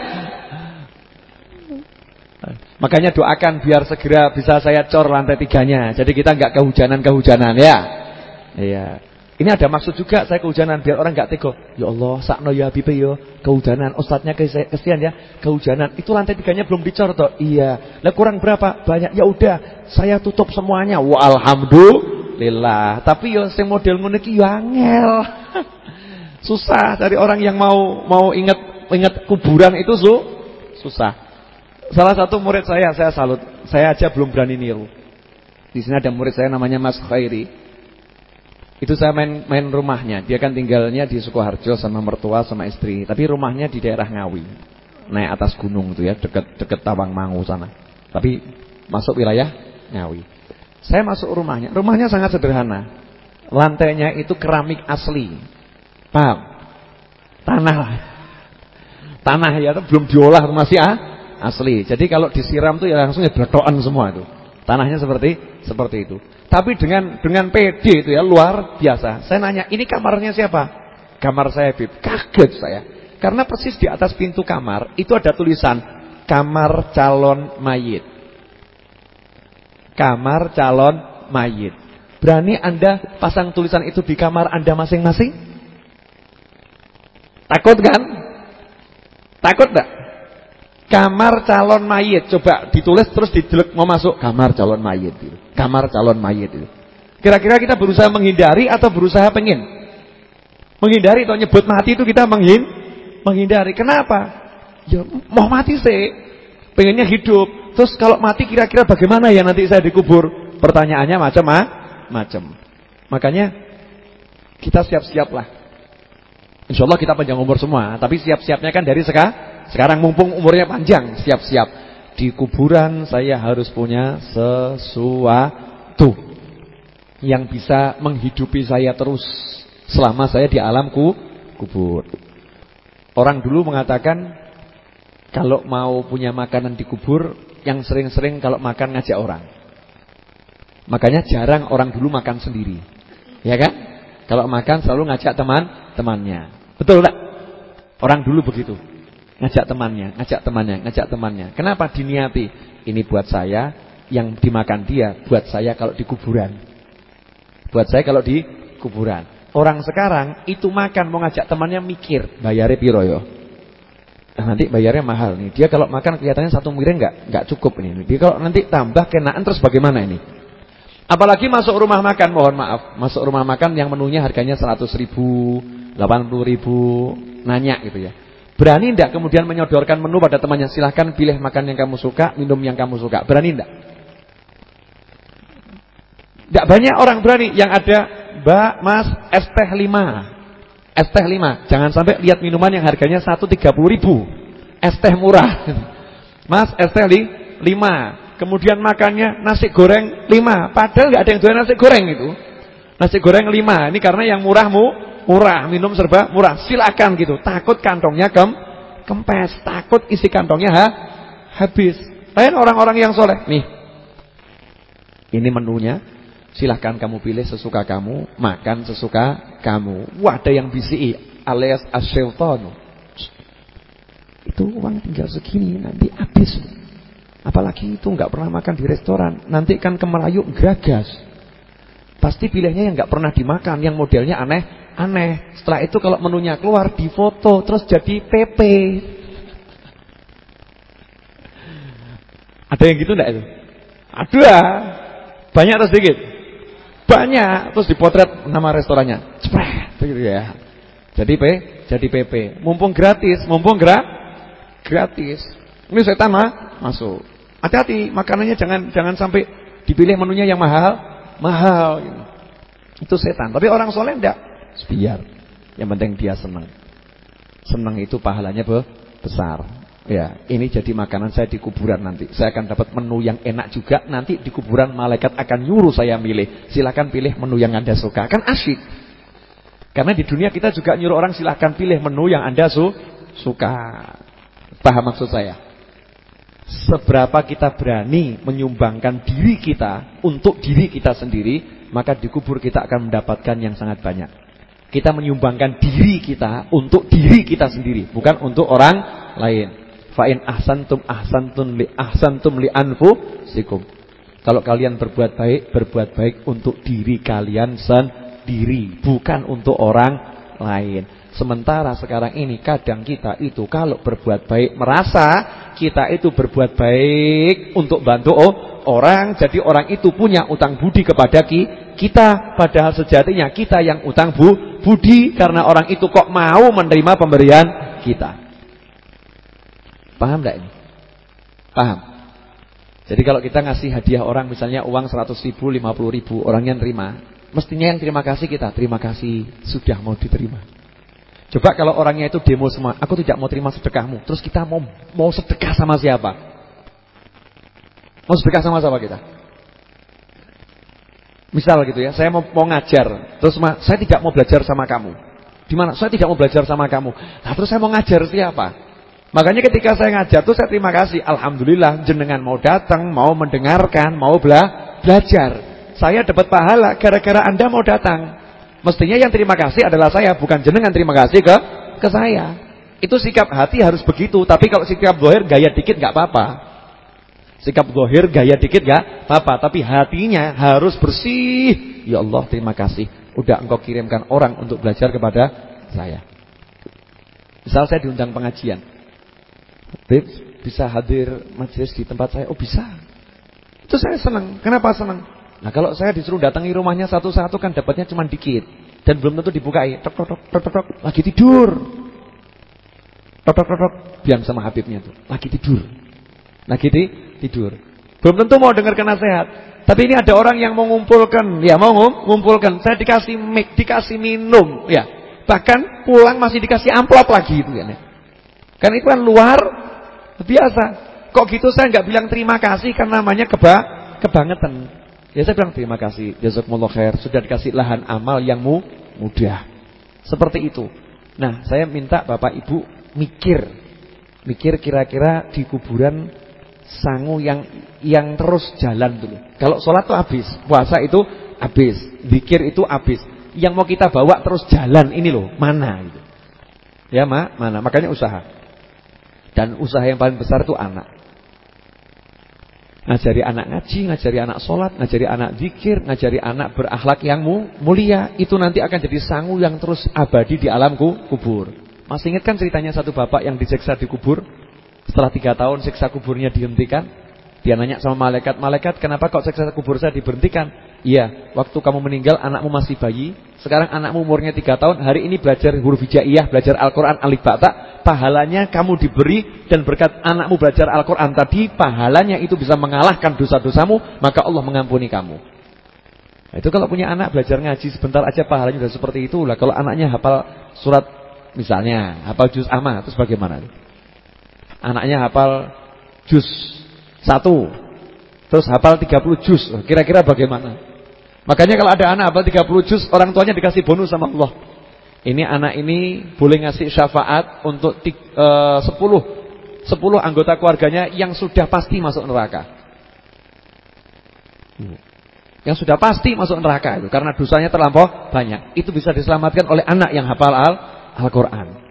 Makanya doakan biar segera bisa saya cor lantai tiganya. Jadi kita nggak kehujanan-kehujanan ya. Iya. Ini ada maksud juga saya kehujanan biar orang nggak tego. Ya Allah, sakno ya Habib yo, kehujanan. Ustadznya kesian ya, kehujanan. Itu lantai tiganya belum dicor toh. Iya. Lah kurang berapa? Banyak. Ya udah, saya tutup semuanya. Wa alhamdulillah. Tapi yo sing model ngono iki yo angel. Susah dari orang yang mau mau ingat ingat kuburan itu su susah. Salah satu murid saya, saya salut. Saya aja belum berani niru. Di sini ada murid saya namanya Mas Khairi. Itu saya main main rumahnya. Dia kan tinggalnya di Sukoharjo sama mertua sama istri. Tapi rumahnya di daerah Ngawi. Naik atas gunung itu ya, dekat-dekat Tawangmangu sana. Tapi masuk wilayah Ngawi. Saya masuk rumahnya. Rumahnya sangat sederhana. Lantainya itu keramik asli. Paham? Tanah. Tanah ya belum diolah masih ah asli. Jadi kalau disiram tuh ya langsung ya bletokan semua itu. Tanahnya seperti seperti itu. Tapi dengan dengan PD itu ya luar biasa. Saya nanya, "Ini kamarnya siapa?" Kamar saya, Bib. Kaget saya. Karena persis di atas pintu kamar itu ada tulisan kamar calon mayit. Kamar calon mayit. Berani Anda pasang tulisan itu di kamar Anda masing-masing? Takut kan? Takut enggak? Kamar calon mayit. Coba ditulis terus didelek mau masuk kamar calon mayit itu. Kamar calon mayit itu. Kira-kira kita berusaha menghindari atau berusaha pengen? Menghindari atau nyebut mati itu kita menghin menghindari. Kenapa? Ya mau mati sih. Pengennya hidup. Terus kalau mati kira-kira bagaimana ya nanti saya dikubur? Pertanyaannya macam-macam. Makanya kita siap-siaplah. Insya Allah kita panjang umur semua. Tapi siap-siapnya kan dari sekarang sekarang mumpung umurnya panjang, siap-siap. Di kuburan saya harus punya sesuatu yang bisa menghidupi saya terus selama saya di alamku kubur. Orang dulu mengatakan kalau mau punya makanan di kubur yang sering-sering kalau makan ngajak orang. Makanya jarang orang dulu makan sendiri. Ya kan? Kalau makan selalu ngajak teman-temannya. Betul tak? Orang dulu begitu. Ngajak temannya, ngajak temannya, ngajak temannya. Kenapa diniati? Ini buat saya, yang dimakan dia buat saya kalau di kuburan. Buat saya kalau di kuburan. Orang sekarang itu makan mau ngajak temannya mikir, bayarnya piro yo. Nah, nanti bayarnya mahal nih. Dia kalau makan kelihatannya satu miring enggak enggak cukup ini. Dia kalau nanti tambah kenaan terus bagaimana ini? Apalagi masuk rumah makan, mohon maaf, masuk rumah makan yang menunya harganya 100 ribu, 80 ribu, nanya gitu ya. Berani tidak kemudian menyodorkan menu pada temannya? Silahkan pilih makan yang kamu suka, minum yang kamu suka. Berani tidak? Tidak banyak orang berani. Yang ada, Mbak, Mas, es teh 5. Es teh 5. Jangan sampai lihat minuman yang harganya 130 ribu. Es teh murah. Mas, es teh 5. Kemudian makannya nasi goreng 5. Padahal nggak ada yang jual nasi goreng itu. Nasi goreng 5. Ini karena yang murahmu murah, minum serba murah. Silakan gitu. Takut kantongnya kem kempes, takut isi kantongnya ha habis. Lain orang-orang yang soleh. Nih. Ini menunya. Silahkan kamu pilih sesuka kamu, makan sesuka kamu. Wah, ada yang bisi alias asyaitan. Itu uang tinggal segini nanti habis. Apalagi itu nggak pernah makan di restoran, nanti kan ke Melayu gagas. Pasti pilihnya yang nggak pernah dimakan, yang modelnya aneh Aneh. Setelah itu kalau menunya keluar difoto terus jadi PP. Ada yang gitu enggak itu? Ada. Banyak atau sedikit? Banyak. Terus dipotret nama restorannya. Cepret gitu ya. Jadi P, jadi PP. Mumpung gratis, mumpung gerak gratis. Ini setan mah masuk. Hati-hati makanannya jangan jangan sampai dipilih menunya yang mahal, mahal gitu. Itu setan. Tapi orang soleh enggak. Biar. Yang penting dia senang. Senang itu pahalanya besar. Ya, ini jadi makanan saya di kuburan nanti. Saya akan dapat menu yang enak juga. Nanti di kuburan malaikat akan nyuruh saya milih. Silakan pilih menu yang Anda suka. Kan asyik. Karena di dunia kita juga nyuruh orang silakan pilih menu yang Anda su suka. Paham maksud saya? Seberapa kita berani menyumbangkan diri kita untuk diri kita sendiri, maka di kubur kita akan mendapatkan yang sangat banyak. Kita menyumbangkan diri kita untuk diri kita sendiri, bukan untuk orang lain. Fa in ahsantum ahsantum li ahsantum li anfusikum. Kalau kalian berbuat baik, berbuat baik untuk diri kalian sendiri, bukan untuk orang lain. Sementara sekarang ini kadang kita itu kalau berbuat baik merasa kita itu berbuat baik untuk bantu orang, jadi orang itu punya utang budi kepada kita, padahal sejatinya kita yang utang bu, budi karena orang itu kok mau menerima pemberian kita. Paham enggak ini? Paham? Jadi kalau kita ngasih hadiah orang misalnya uang 100 ribu, 50 ribu, orangnya nerima. Mestinya yang terima kasih kita, terima kasih sudah mau diterima. Coba kalau orangnya itu demo semua, aku tidak mau terima sedekahmu. Terus kita mau mau sedekah sama siapa? Mau sedekah sama siapa kita? Misal gitu ya, saya mau, mau ngajar, terus saya tidak mau belajar sama kamu. Di mana? Saya tidak mau belajar sama kamu. Nah, terus saya mau ngajar siapa? Makanya ketika saya ngajar tuh saya terima kasih. Alhamdulillah jenengan mau datang, mau mendengarkan, mau bela belajar. Saya dapat pahala gara-gara Anda mau datang. Mestinya yang terima kasih adalah saya, bukan jenengan terima kasih ke ke saya. Itu sikap hati harus begitu. Tapi kalau sikap dohir gaya dikit nggak apa-apa. Sikap dohir gaya dikit nggak apa-apa. Tapi hatinya harus bersih. Ya Allah terima kasih. Udah engkau kirimkan orang untuk belajar kepada saya. Misal saya diundang pengajian. Beb, bisa hadir majelis di tempat saya? Oh bisa. Itu saya senang. Kenapa senang? Nah kalau saya disuruh datangi rumahnya satu-satu kan dapatnya cuma dikit. Dan belum tentu dibukai. Tok, tok, tok, tok, tok, Lagi tidur. Tok, tok, tok, tok. Biang sama Habibnya tuh. Lagi tidur. Lagi di, tidur. Belum tentu mau dengarkan nasihat. Tapi ini ada orang yang mengumpulkan. Ya mau mengumpulkan. Saya dikasih mik, dikasih minum. Ya. Bahkan pulang masih dikasih amplop lagi itu ya. Kan itu kan luar biasa. Kok gitu saya nggak bilang terima kasih karena namanya keba kebangetan. Ya saya bilang terima kasih. Jazakumullah khair. Sudah dikasih lahan amal yang mu mudah. Seperti itu. Nah, saya minta Bapak Ibu mikir. Mikir kira-kira di kuburan sangu yang yang terus jalan dulu. Kalau sholat itu habis, puasa itu habis, zikir itu habis. Yang mau kita bawa terus jalan ini loh, mana gitu. Ya, Ma, mana? Makanya usaha. Dan usaha yang paling besar itu anak. Ngajari anak ngaji, ngajari anak sholat, ngajari anak zikir, ngajari anak berakhlak yang mulia. Itu nanti akan jadi sangu yang terus abadi di alamku kubur. Masih ingat kan ceritanya satu bapak yang disiksa di kubur? Setelah tiga tahun siksa kuburnya dihentikan. Dia nanya sama malaikat, malaikat kenapa kok siksa kubur saya diberhentikan? Iya, waktu kamu meninggal anakmu masih bayi. Sekarang anakmu umurnya tiga tahun. Hari ini belajar huruf hijaiyah, belajar Al-Quran, alif bata. Pahalanya kamu diberi dan berkat anakmu belajar Al-Quran tadi, pahalanya itu bisa mengalahkan dosa-dosamu, maka Allah mengampuni kamu. Nah, itu kalau punya anak belajar ngaji sebentar aja pahalanya sudah seperti itu lah. Kalau anaknya hafal surat misalnya, hafal juz amma, terus bagaimana? Anaknya hafal juz satu. Terus hafal 30 juz. Kira-kira bagaimana? Makanya kalau ada anak hafal 30 juz, orang tuanya dikasih bonus sama Allah. Ini anak ini boleh ngasih syafaat untuk uh, 10 10 anggota keluarganya yang sudah pasti masuk neraka. Yang sudah pasti masuk neraka itu karena dosanya terlampau banyak. Itu bisa diselamatkan oleh anak yang hafal Al-Qur'an. Al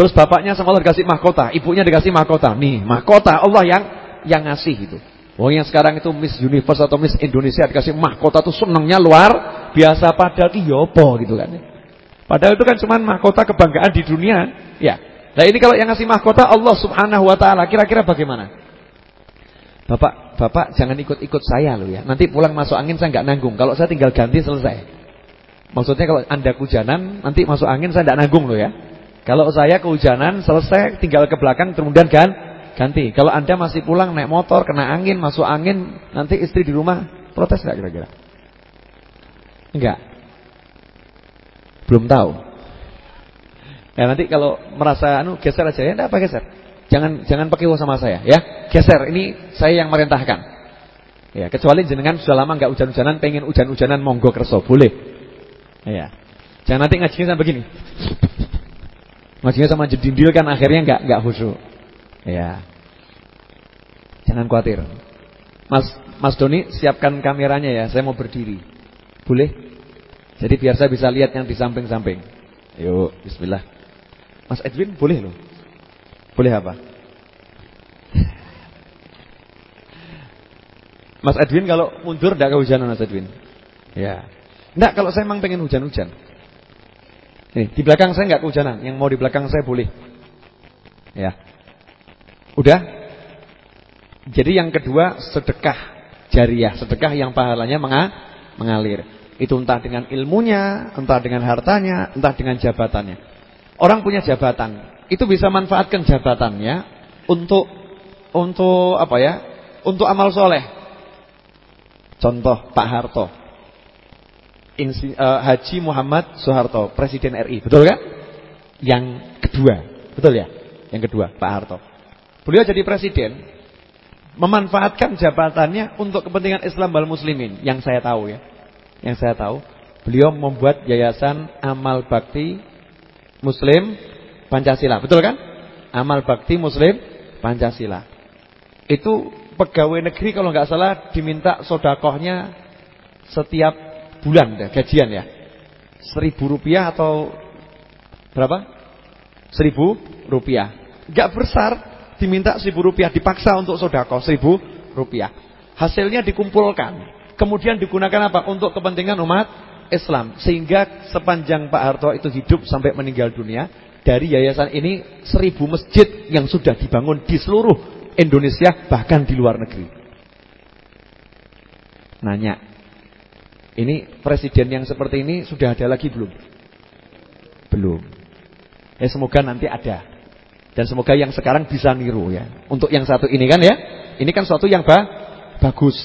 Terus bapaknya sama Allah dikasih mahkota, ibunya dikasih mahkota. Nih, mahkota Allah yang yang ngasih itu. Oh yang sekarang itu Miss Universe atau Miss Indonesia dikasih mahkota tuh senangnya luar biasa padahal ki yopo gitu kan. Padahal itu kan cuma mahkota kebanggaan di dunia, ya. Nah ini kalau yang ngasih mahkota Allah Subhanahu wa taala, kira-kira bagaimana? Bapak, Bapak jangan ikut-ikut saya loh ya. Nanti pulang masuk angin saya nggak nanggung. Kalau saya tinggal ganti selesai. Maksudnya kalau Anda kehujanan, nanti masuk angin saya nggak nanggung loh ya. Kalau saya kehujanan selesai tinggal ke belakang kemudian kan ganti. Kalau Anda masih pulang naik motor kena angin, masuk angin, nanti istri di rumah protes enggak kira-kira? Enggak. Belum tahu. Ya nanti kalau merasa anu geser aja ya, enggak apa geser. Jangan jangan pakai sama saya ya. Geser, ini saya yang merintahkan. Ya, kecuali jenengan sudah lama enggak hujan-hujanan, pengen hujan-hujanan monggo kerso, boleh. Ya. Jangan nanti ngajinya sama begini. Ngajinya sama jedindil kan akhirnya enggak enggak khusyuk. Ya. Jangan khawatir. Mas Mas Doni siapkan kameranya ya, saya mau berdiri. Boleh? Jadi biar saya bisa lihat yang di samping-samping. Yuk, bismillah. Mas Edwin boleh loh. Boleh apa? Mas Edwin kalau mundur tidak kehujanan Mas Edwin. Ya. Enggak, kalau saya memang pengen hujan-hujan. Nih, di belakang saya enggak kehujanan, yang mau di belakang saya boleh. Ya. Udah? Jadi yang kedua sedekah jariah, sedekah yang pahalanya mengalir. Itu entah dengan ilmunya, entah dengan hartanya, entah dengan jabatannya. Orang punya jabatan, itu bisa manfaatkan jabatannya untuk untuk apa ya? Untuk amal soleh. Contoh Pak Harto, Insi, uh, Haji Muhammad Soeharto, Presiden RI, betul kan? Yang kedua, betul ya? Yang kedua, Pak Harto. Beliau jadi presiden memanfaatkan jabatannya untuk kepentingan Islam wal muslimin yang saya tahu ya. Yang saya tahu, beliau membuat yayasan amal bakti muslim Pancasila. Betul kan? Amal bakti muslim Pancasila. Itu pegawai negeri kalau nggak salah diminta sodakohnya setiap bulan ya, gajian ya. Seribu rupiah atau berapa? Seribu rupiah. Gak besar, diminta seribu rupiah, dipaksa untuk sodako seribu rupiah. Hasilnya dikumpulkan, kemudian digunakan apa? Untuk kepentingan umat Islam. Sehingga sepanjang Pak Harto itu hidup sampai meninggal dunia, dari yayasan ini seribu masjid yang sudah dibangun di seluruh Indonesia, bahkan di luar negeri. Nanya, ini presiden yang seperti ini sudah ada lagi belum? Belum. Ya semoga nanti ada. Dan semoga yang sekarang bisa niru ya. Untuk yang satu ini kan ya. Ini kan suatu yang ba bagus.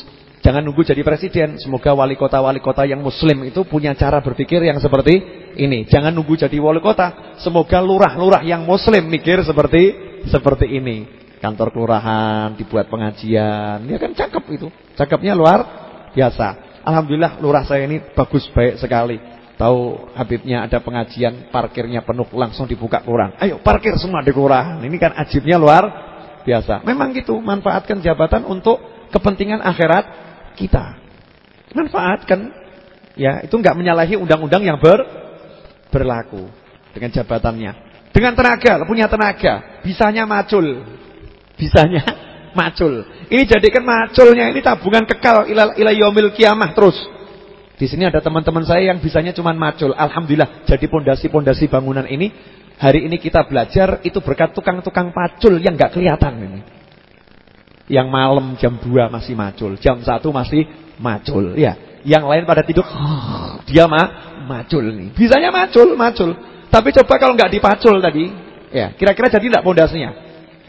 Jangan nunggu jadi presiden. Semoga wali kota-wali kota yang muslim itu punya cara berpikir yang seperti ini. Jangan nunggu jadi wali kota. Semoga lurah-lurah yang muslim mikir seperti seperti ini. Kantor kelurahan dibuat pengajian. Ya kan cakep itu. Cakepnya luar biasa. Alhamdulillah lurah saya ini bagus baik sekali. Tahu Habibnya ada pengajian, parkirnya penuh, langsung dibuka kelurahan. Ayo parkir semua di kelurahan. Ini kan ajibnya luar biasa. Memang gitu, manfaatkan jabatan untuk kepentingan akhirat kita. Manfaatkan. Ya, itu nggak menyalahi undang-undang yang ber berlaku dengan jabatannya. Dengan tenaga, punya tenaga, bisanya macul. Bisanya macul. Ini jadikan maculnya ini tabungan kekal ila, yaumil kiamah terus. Di sini ada teman-teman saya yang bisanya cuma macul. Alhamdulillah jadi pondasi-pondasi bangunan ini hari ini kita belajar itu berkat tukang-tukang pacul yang nggak kelihatan ini. Yang malam jam 2 masih macul, jam 1 masih macul, ya. Yang lain pada tidur dia mah macul nih. Bisanya macul, macul. Tapi coba kalau nggak dipacul tadi, ya, kira-kira jadi enggak pondasinya?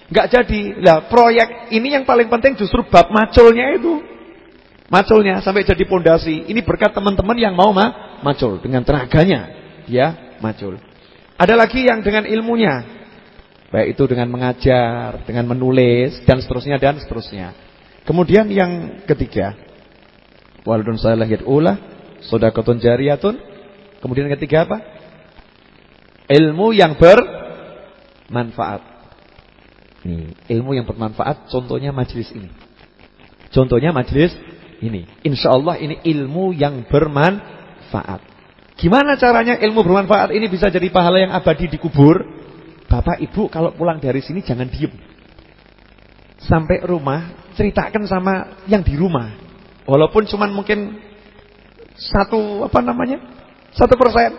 Nggak jadi. Lah, proyek ini yang paling penting justru bab maculnya itu. Maculnya sampai jadi pondasi. Ini berkat teman-teman yang mau ma macul dengan tenaganya. Ya, macul. Ada lagi yang dengan ilmunya. Baik itu dengan mengajar, dengan menulis dan seterusnya dan seterusnya. Kemudian yang ketiga, waladun salih yad'ula, sedekahun jariyatun. Kemudian yang ketiga apa? Ilmu yang bermanfaat. Nih, ilmu yang bermanfaat contohnya majelis ini. Contohnya majelis ini. Insya Allah ini ilmu yang bermanfaat. Gimana caranya ilmu bermanfaat ini bisa jadi pahala yang abadi di kubur? Bapak ibu kalau pulang dari sini jangan diem. Sampai rumah ceritakan sama yang di rumah. Walaupun cuman mungkin satu apa namanya satu persen.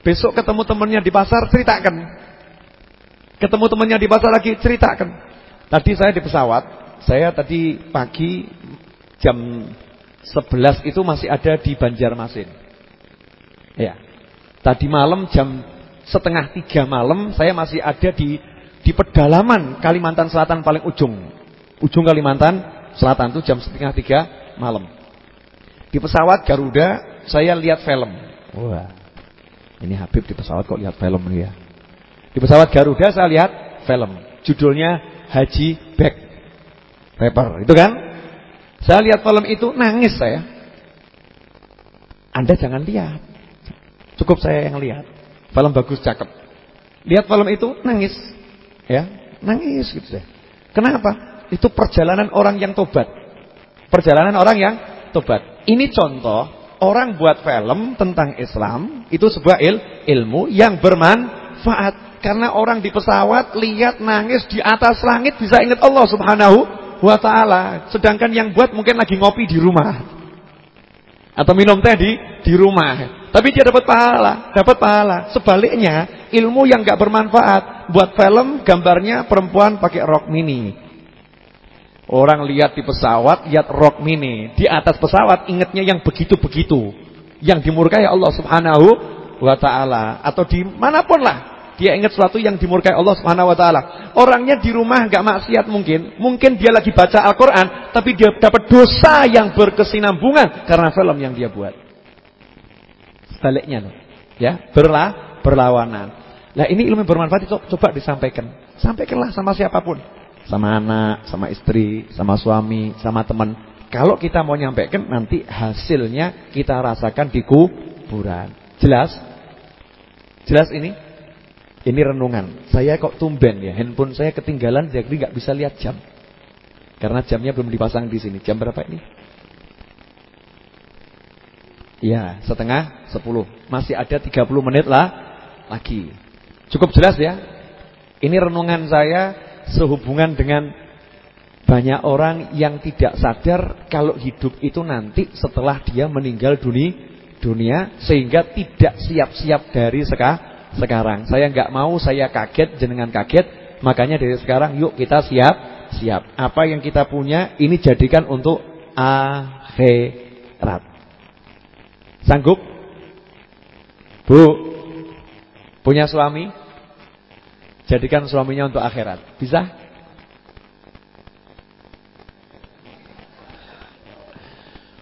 Besok ketemu temannya di pasar ceritakan. Ketemu temannya di pasar lagi ceritakan. Tadi saya di pesawat, saya tadi pagi jam 11 itu masih ada di Banjarmasin. Ya. Tadi malam jam setengah tiga malam saya masih ada di di pedalaman Kalimantan Selatan paling ujung. Ujung Kalimantan Selatan itu jam setengah tiga malam. Di pesawat Garuda saya lihat film. Wah. Ini Habib di pesawat kok lihat film ya. Di pesawat Garuda saya lihat film. Judulnya Haji Back Paper. Itu kan? Saya lihat film itu nangis saya. Anda jangan lihat. Cukup saya yang lihat. Film bagus cakep. Lihat film itu nangis. Ya, nangis gitu saya. Kenapa? Itu perjalanan orang yang tobat. Perjalanan orang yang tobat. Ini contoh orang buat film tentang Islam itu sebuah il, ilmu yang bermanfaat. Karena orang di pesawat lihat nangis di atas langit bisa ingat Allah Subhanahu wa taala. Sedangkan yang buat mungkin lagi ngopi di rumah. Atau minum teh di di rumah. Tapi dia dapat pahala, dapat pahala. Sebaliknya, ilmu yang gak bermanfaat buat film gambarnya perempuan pakai rok mini. Orang lihat di pesawat, lihat rok mini. Di atas pesawat ingatnya yang begitu-begitu. Yang dimurkai Allah subhanahu wa ta'ala. Atau di mana pun lah. Dia ingat sesuatu yang dimurkai Allah subhanahu wa ta'ala. Orangnya di rumah gak maksiat mungkin. Mungkin dia lagi baca Al-Quran. Tapi dia dapat dosa yang berkesinambungan. Karena film yang dia buat. Sebaliknya loh. Ya, berlah, berlawanan. Nah ini ilmu bermanfaat itu coba disampaikan. Sampaikanlah sama siapa pun sama anak, sama istri, sama suami, sama teman. Kalau kita mau nyampaikan nanti hasilnya kita rasakan di kuburan. Jelas? Jelas ini? Ini renungan. Saya kok tumben ya, handphone saya ketinggalan jadi nggak bisa lihat jam. Karena jamnya belum dipasang di sini. Jam berapa ini? Ya, setengah sepuluh. Masih ada 30 menit lah lagi. Cukup jelas ya? Ini renungan saya sehubungan dengan banyak orang yang tidak sadar kalau hidup itu nanti setelah dia meninggal dunia, dunia sehingga tidak siap-siap dari seka, sekarang. Saya nggak mau saya kaget jenengan kaget, makanya dari sekarang yuk kita siap-siap. Apa yang kita punya ini jadikan untuk akhirat. Sanggup? Bu, punya suami? Jadikan suaminya untuk akhirat. Bisa?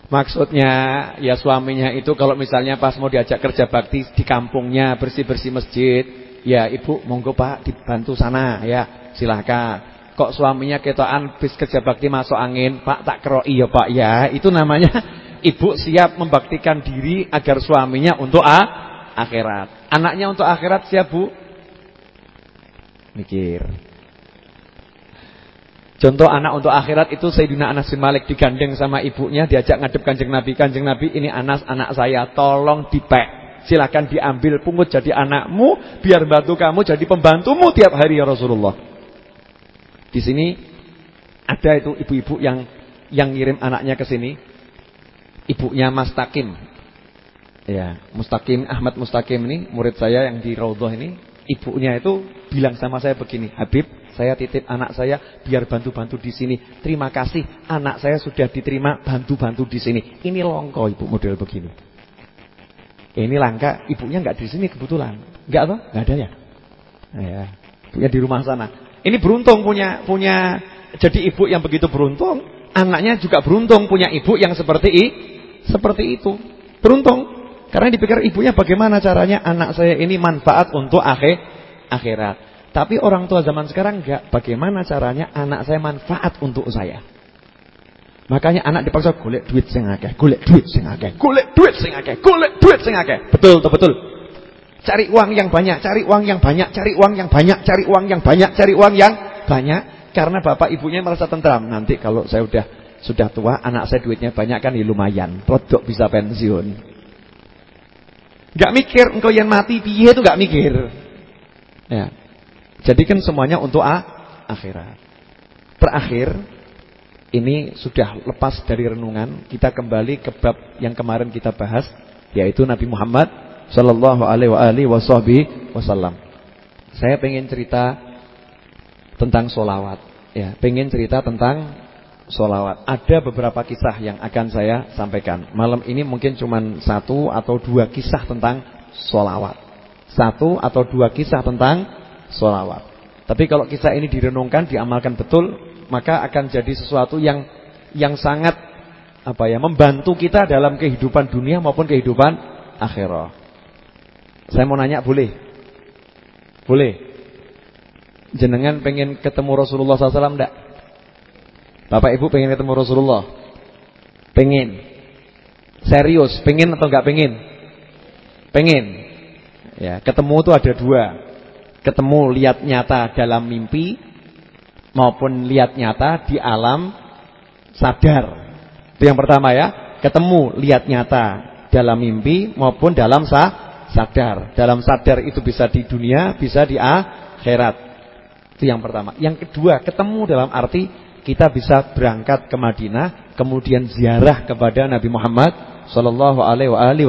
Maksudnya ya suaminya itu kalau misalnya pas mau diajak kerja bakti di kampungnya bersih-bersih masjid, ya ibu monggo pak dibantu sana ya silahkan. Kok suaminya ketoan bis kerja bakti masuk angin, pak tak keroi ya pak ya itu namanya ibu siap membaktikan diri agar suaminya untuk a, akhirat. Anaknya untuk akhirat siap bu? Mikir. Contoh anak untuk akhirat itu Sayyidina Anas bin Malik digandeng sama ibunya diajak ngadep Kanjeng Nabi. Kanjeng Nabi ini Anas anak saya, tolong dipek. Silakan diambil pungut jadi anakmu biar bantu kamu jadi pembantumu tiap hari ya Rasulullah. Di sini ada itu ibu-ibu yang yang ngirim anaknya ke sini. Ibunya Mustaqim. Ya, Mustaqim Ahmad Mustaqim ini murid saya yang di Raudhah ini ibunya itu bilang sama saya begini, Habib, saya titip anak saya biar bantu-bantu di sini. Terima kasih, anak saya sudah diterima bantu-bantu di sini. Ini longko ibu model begini. Ini langka, ibunya nggak di sini kebetulan. Nggak apa? Nggak ada ya? Nah, ya, ibunya di rumah sana. Ini beruntung punya punya jadi ibu yang begitu beruntung, anaknya juga beruntung punya ibu yang seperti i, seperti itu. Beruntung. Karena dipikir ibunya bagaimana caranya anak saya ini manfaat untuk akhir akhirat. Tapi orang tua zaman sekarang enggak. Bagaimana caranya anak saya manfaat untuk saya. Makanya anak dipaksa golek duit sing akeh, golek duit sing akeh, golek duit sing akeh, golek duit sing akeh. Betul betul. Cari uang yang banyak, cari uang yang banyak, cari uang yang banyak, cari uang yang banyak, cari uang yang banyak karena bapak ibunya merasa tentram. Nanti kalau saya udah sudah tua, anak saya duitnya banyak kan ya lumayan, rodok bisa pensiun. Gak mikir engkau yang mati piye itu gak mikir. Ya. Jadikan semuanya untuk a, akhirat. Terakhir ini sudah lepas dari renungan, kita kembali ke bab yang kemarin kita bahas yaitu Nabi Muhammad sallallahu alaihi wasallam. Saya pengen cerita tentang solawat, ya, pengen cerita tentang solawat. Ada beberapa kisah yang akan saya sampaikan. Malam ini mungkin cuma satu atau dua kisah tentang solawat. Satu atau dua kisah tentang solawat. Tapi kalau kisah ini direnungkan, diamalkan betul, maka akan jadi sesuatu yang yang sangat apa ya membantu kita dalam kehidupan dunia maupun kehidupan akhirat. Saya mau nanya boleh? Boleh? Jenengan pengen ketemu Rasulullah SAW enggak? Bapak Ibu pengen ketemu Rasulullah? Pengen Serius, pengen atau enggak pengen? Pengen Ya, ketemu itu ada dua Ketemu lihat nyata dalam mimpi Maupun lihat nyata di alam sadar Itu yang pertama ya Ketemu lihat nyata dalam mimpi maupun dalam sah sadar. Dalam sadar itu bisa di dunia, bisa di akhirat. Itu yang pertama. Yang kedua, ketemu dalam arti kita bisa berangkat ke Madinah, kemudian ziarah kepada Nabi Muhammad sallallahu alaihi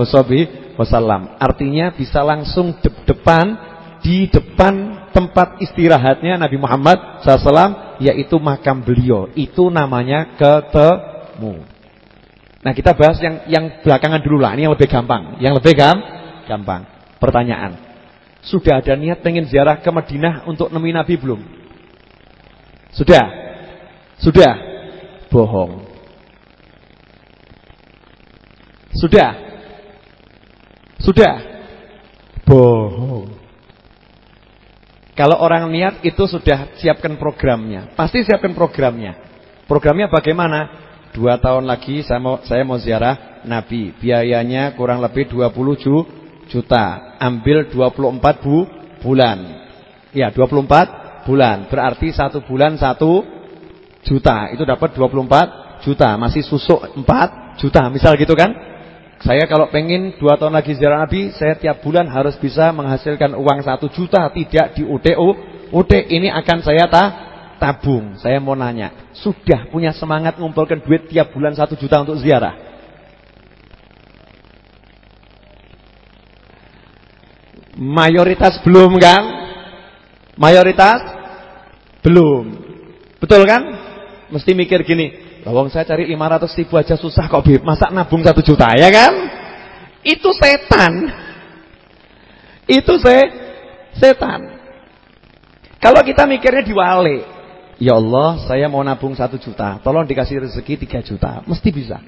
wasallam. Artinya bisa langsung de depan di depan tempat istirahatnya Nabi Muhammad SAW yaitu makam beliau. Itu namanya ketemu. Nah, kita bahas yang yang belakangan dulu lah, ini yang lebih gampang. Yang lebih gampang Gampang. Pertanyaan. Sudah ada niat pengen ziarah ke Madinah untuk nemui Nabi belum? Sudah? Sudah? Bohong. Sudah? Sudah? Bohong. Kalau orang niat itu sudah siapkan programnya. Pasti siapkan programnya. Programnya bagaimana? Dua tahun lagi saya mau saya mau ziarah Nabi. Biayanya kurang lebih 20 juta. Ambil 24 bu bulan. Ya, 24 bulan. Berarti satu bulan satu juta. Itu dapat 24 juta. Masih susuk 4 juta. Misal gitu kan? Saya kalau pengen 2 tahun lagi ziarah Nabi, saya tiap bulan harus bisa menghasilkan uang 1 juta. Tidak di UTU. UT ini akan saya ta tabung. Saya mau nanya, sudah punya semangat ngumpulkan duit tiap bulan 1 juta untuk ziarah? Mayoritas belum kan? Mayoritas belum. Betul kan? Mesti mikir gini, lawang saya cari 500 ribu aja susah kok Bib. Masa nabung 1 juta ya kan? Itu setan. Itu se setan. Kalau kita mikirnya diwale, ya Allah, saya mau nabung 1 juta, tolong dikasih rezeki 3 juta, mesti bisa.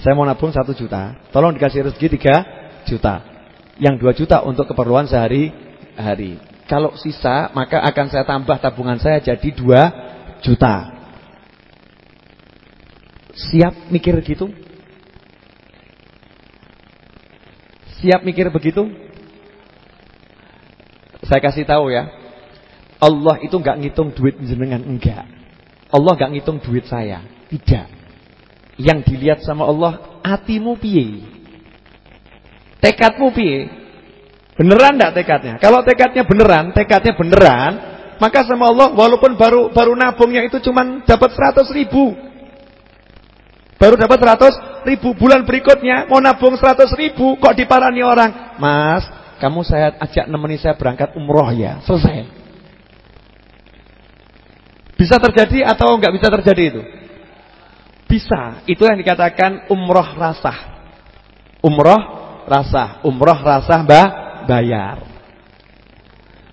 Saya mau nabung 1 juta, tolong dikasih rezeki 3 juta. Yang 2 juta untuk keperluan sehari-hari. Kalau sisa maka akan saya tambah tabungan saya jadi 2 juta. Siap mikir gitu? Siap mikir begitu? Saya kasih tahu ya. Allah itu enggak ngitung duit jenengan enggak. Allah enggak ngitung duit saya, tidak. Yang dilihat sama Allah hatimu piye? Tekadmu piye? Beneran enggak tekadnya? Kalau tekadnya beneran, tekadnya beneran, maka sama Allah walaupun baru baru nabungnya itu cuma dapat 100 ribu. Baru dapat 100 ribu bulan berikutnya mau nabung 100 ribu kok diparani orang. Mas, kamu saya ajak nemeni saya berangkat umroh ya. Selesai. Bisa terjadi atau enggak bisa terjadi itu? Bisa. Itu yang dikatakan umroh rasah. Umroh rasa, umroh rasa mbak bayar.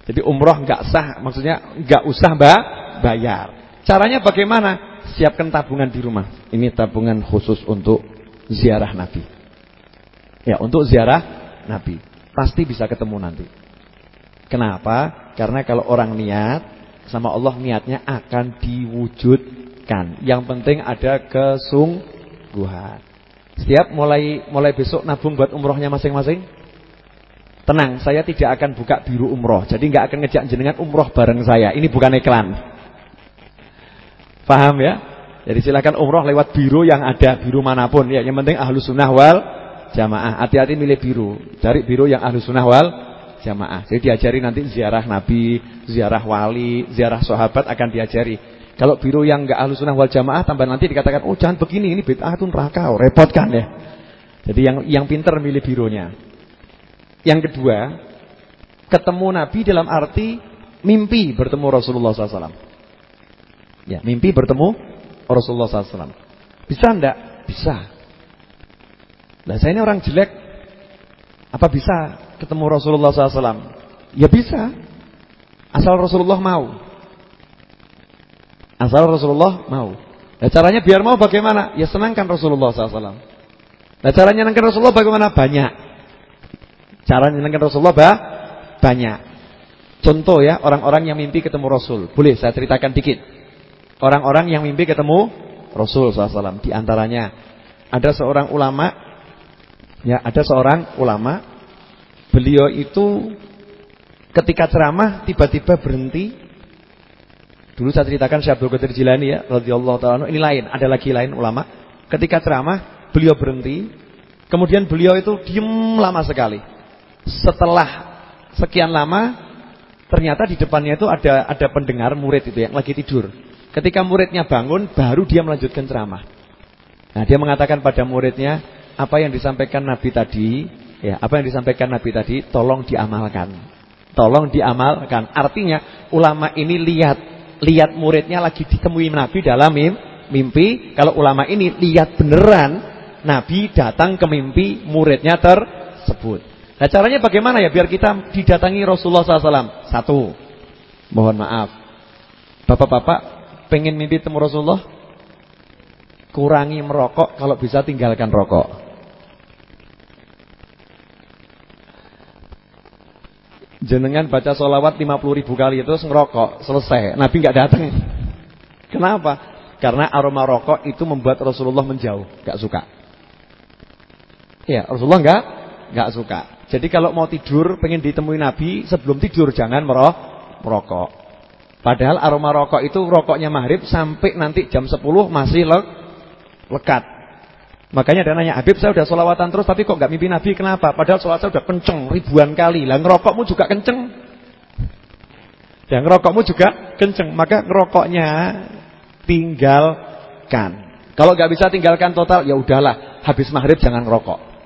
Jadi umroh nggak sah, maksudnya nggak usah mbak bayar. Caranya bagaimana? Siapkan tabungan di rumah. Ini tabungan khusus untuk ziarah Nabi. Ya, untuk ziarah Nabi. Pasti bisa ketemu nanti. Kenapa? Karena kalau orang niat sama Allah niatnya akan diwujudkan. Yang penting ada kesungguhan. Siap mulai mulai besok nabung buat umrohnya masing-masing? Tenang, saya tidak akan buka biru umroh. Jadi nggak akan ngejak jenengan umroh bareng saya. Ini bukan iklan. Paham ya? Jadi silakan umroh lewat biru yang ada, biru mana pun. Ya, yang penting ahlu sunnah wal jamaah. Hati-hati milih biru. Cari biru yang ahlu sunnah wal jamaah. Jadi diajari nanti ziarah nabi, ziarah wali, ziarah sahabat akan diajari. Kalau biru yang enggak sunnah wal jamaah tambah nanti dikatakan, "Oh, jangan begini, ini bid'ah itu neraka." Oh, repot kan ya. Jadi yang yang pintar milih birunya. Yang kedua, ketemu Nabi dalam arti mimpi bertemu Rasulullah SAW. Ya, mimpi bertemu Rasulullah SAW. Bisa enggak? Bisa. Nah, saya ini orang jelek. Apa bisa ketemu Rasulullah SAW? Ya bisa. Asal Rasulullah mau. Asal Rasulullah mau. Nah caranya biar mau bagaimana? Ya senangkan Rasulullah SAW. Nah caranya senangkan Rasulullah bagaimana? Banyak. Cara menyenangkan Rasulullah bah, banyak. Contoh ya, orang-orang yang mimpi ketemu Rasul. Boleh saya ceritakan dikit. Orang-orang yang mimpi ketemu Rasul SAW. Di antaranya ada seorang ulama, ya ada seorang ulama. Beliau itu ketika ceramah tiba-tiba berhenti. Dulu saya ceritakan Syekh Abdul Qadir Jilani ya, radhiyallahu taala. Ini lain, ada lagi lain ulama. Ketika ceramah, beliau berhenti. Kemudian beliau itu diem lama sekali. Setelah sekian lama Ternyata di depannya itu ada ada pendengar murid itu yang lagi tidur. Ketika muridnya bangun, baru dia melanjutkan ceramah. Nah, dia mengatakan pada muridnya, apa yang disampaikan Nabi tadi, ya, apa yang disampaikan Nabi tadi, tolong diamalkan. Tolong diamalkan. Artinya, ulama ini lihat, lihat muridnya lagi ditemui Nabi dalam mimpi. Kalau ulama ini lihat beneran, Nabi datang ke mimpi muridnya tersebut. Nah caranya bagaimana ya biar kita didatangi Rasulullah SAW? Satu, mohon maaf, bapak-bapak pengen mimpi temu Rasulullah, kurangi merokok, kalau bisa tinggalkan rokok. Jenengan baca sholawat 50 ribu kali itu ngerokok, selesai. Nabi nggak datang. Kenapa? Karena aroma rokok itu membuat Rasulullah menjauh, nggak suka. Ya, Rasulullah nggak nggak suka. Jadi kalau mau tidur pengen ditemui Nabi sebelum tidur jangan meroh, merokok. Padahal aroma rokok itu rokoknya maghrib sampai nanti jam 10 masih le lekat. Makanya ada nanya, Habib saya udah solawatan terus tapi kok nggak mimpi Nabi kenapa? Padahal sholat saya udah kenceng ribuan kali. Lah ngerokokmu juga kenceng. Ya ngerokokmu juga kenceng. Maka ngerokoknya tinggalkan. Kalau nggak bisa tinggalkan total ya udahlah. Habis maghrib jangan ngerokok.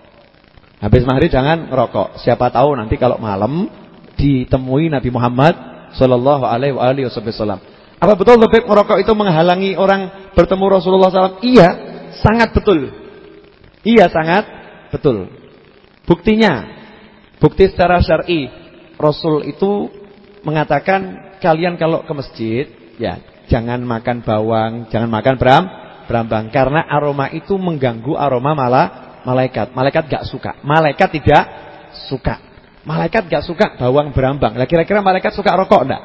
Habis maghrib jangan rokok. Siapa tahu nanti kalau malam ditemui Nabi Muhammad sallallahu alaihi wasallam. Apa betul lebih merokok itu menghalangi orang bertemu Rasulullah SAW? Iya, sangat betul. Iya, sangat betul. Buktinya, bukti secara syar'i, Rasul itu mengatakan kalian kalau ke masjid, ya jangan makan bawang, jangan makan beram, berambang karena aroma itu mengganggu aroma malah malaikat. Malaikat gak suka. Malaikat tidak suka. Malaikat gak suka bawang berambang. Lah kira-kira malaikat suka rokok enggak?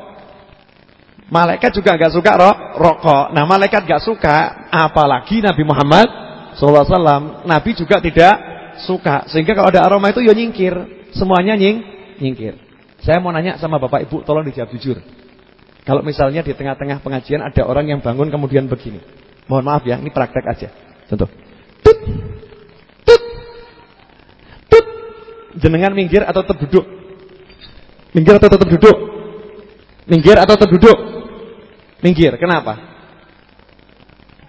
Malaikat juga gak suka ro rokok. Nah, malaikat gak suka apalagi Nabi Muhammad SAW. Nabi juga tidak suka. Sehingga kalau ada aroma itu ya nyingkir. Semuanya nying nyingkir. Saya mau nanya sama Bapak Ibu, tolong dijawab jujur. Kalau misalnya di tengah-tengah pengajian ada orang yang bangun kemudian begini. Mohon maaf ya, ini praktek aja. Contoh. Tut jenengan minggir atau tetap duduk? Minggir atau tetap duduk? Minggir atau tetap duduk? Minggir. Kenapa?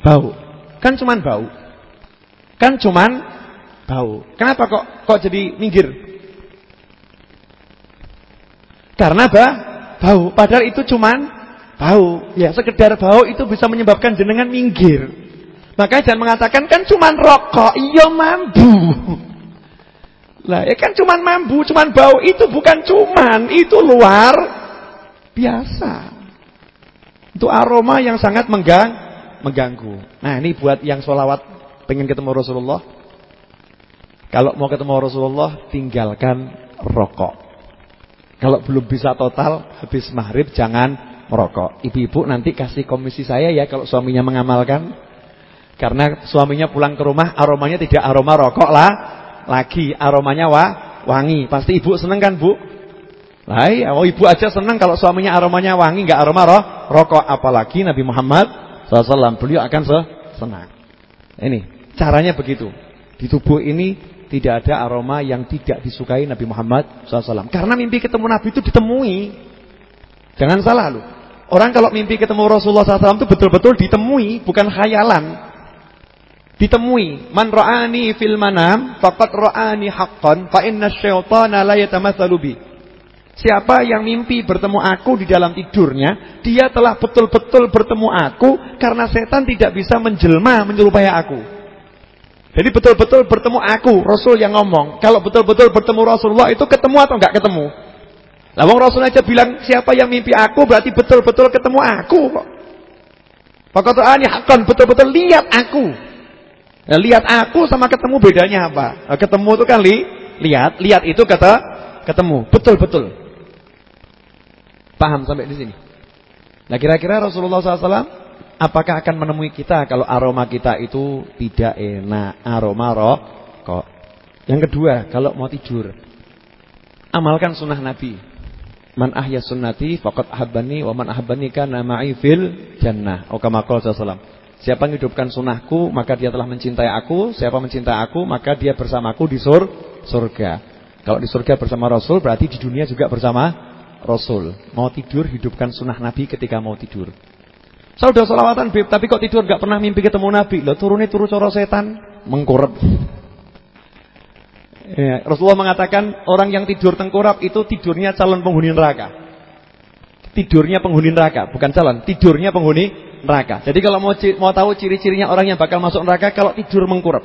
Bau. Kan cuman bau. Kan cuman bau. Kenapa kok kok jadi minggir? Karena bah, bau. Padahal itu cuman bau. Ya, sekedar bau itu bisa menyebabkan jenengan minggir. Makanya jangan mengatakan kan cuman rokok. Iya mampu. Lah, ya kan cuman mambu, cuman bau itu bukan cuman, itu luar biasa. Itu aroma yang sangat menggang, mengganggu. Nah, ini buat yang sholawat pengen ketemu Rasulullah. Kalau mau ketemu Rasulullah, tinggalkan rokok. Kalau belum bisa total, habis maghrib jangan merokok. Ibu-ibu nanti kasih komisi saya ya kalau suaminya mengamalkan. Karena suaminya pulang ke rumah, aromanya tidak aroma rokok lah lagi aromanya wa, wangi. Pasti ibu seneng kan, Bu? Lah iya, oh ibu aja seneng kalau suaminya aromanya wangi, enggak aroma roh, rokok apalagi Nabi Muhammad SAW beliau akan se senang. Ini caranya begitu. Di tubuh ini tidak ada aroma yang tidak disukai Nabi Muhammad SAW. Karena mimpi ketemu Nabi itu ditemui. Jangan salah loh. Orang kalau mimpi ketemu Rasulullah SAW itu betul-betul ditemui, bukan khayalan ditemui man ra'ani fil manam faqad ra'ani haqqan fa inna syaitana la yatamatsalu bi Siapa yang mimpi bertemu aku di dalam tidurnya, dia telah betul-betul bertemu aku karena setan tidak bisa menjelma menyerupai aku. Jadi betul-betul bertemu aku, Rasul yang ngomong. Kalau betul-betul bertemu Rasulullah itu ketemu atau enggak ketemu? Lah wong Rasul aja bilang siapa yang mimpi aku berarti betul-betul ketemu aku kok. Ra'ani haqqan betul-betul lihat aku. Nah, lihat aku sama ketemu bedanya apa? Nah, ketemu itu kan li, lihat, lihat itu kata Ketemu, betul-betul. Paham sampai di sini? Nah kira-kira Rasulullah SAW apakah akan menemui kita kalau aroma kita itu tidak enak, aroma rokok. Yang kedua, kalau mau tidur, amalkan sunnah Nabi. Man ahya sunnati faqad ahabbani wa man ahabbani kana ma'i fil jannah. Oh kama qala Siapa yang hidupkan sunnahku maka dia telah mencintai aku, siapa mencintai aku maka dia bersamaku di sur surga. Kalau di surga bersama Rasul berarti di dunia juga bersama Rasul. Mau tidur hidupkan sunnah Nabi ketika mau tidur. Saya udah salawatan bib, tapi kok tidur gak pernah mimpi ketemu Nabi. Loh turunnya turu coro setan, mengkurep. Ya, Rasulullah mengatakan orang yang tidur tengkurap itu tidurnya calon penghuni neraka. Tidurnya penghuni neraka, bukan calon, tidurnya penghuni neraka. Jadi kalau mau mau tahu ciri-cirinya orang yang bakal masuk neraka kalau tidur mengkurap.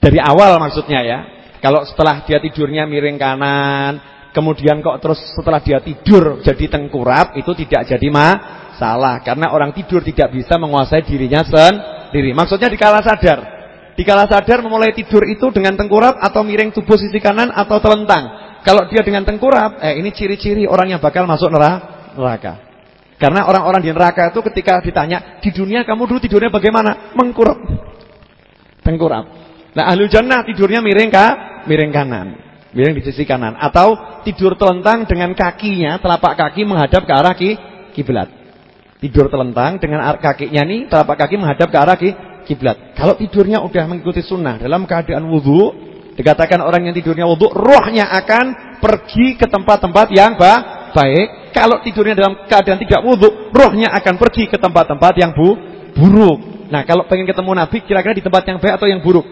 Dari awal maksudnya ya. Kalau setelah dia tidurnya miring kanan, kemudian kok terus setelah dia tidur jadi tengkurap, itu tidak jadi masalah karena orang tidur tidak bisa menguasai dirinya sendiri. Maksudnya dikala sadar. Dikala sadar memulai tidur itu dengan tengkurap atau miring tubuh sisi kanan atau telentang. Kalau dia dengan tengkurap, eh ini ciri-ciri orang yang bakal masuk neraka. Karena orang-orang di neraka itu ketika ditanya, di dunia kamu dulu tidurnya bagaimana? Mengkurap. Tengkurap. Nah ahli jannah tidurnya miring kah? Miring kanan. Miring di sisi kanan. Atau tidur telentang dengan kakinya, telapak kaki menghadap ke arah kiblat. Tidur telentang dengan kakinya nih, telapak kaki menghadap ke arah kiblat. Kalau tidurnya udah mengikuti sunnah dalam keadaan wudhu, dikatakan orang yang tidurnya wudhu, rohnya akan pergi ke tempat-tempat yang baik kalau tidurnya dalam keadaan tidak wudhu, rohnya akan pergi ke tempat-tempat yang bu buruk. Nah, kalau pengen ketemu Nabi, kira-kira di tempat yang baik atau yang buruk?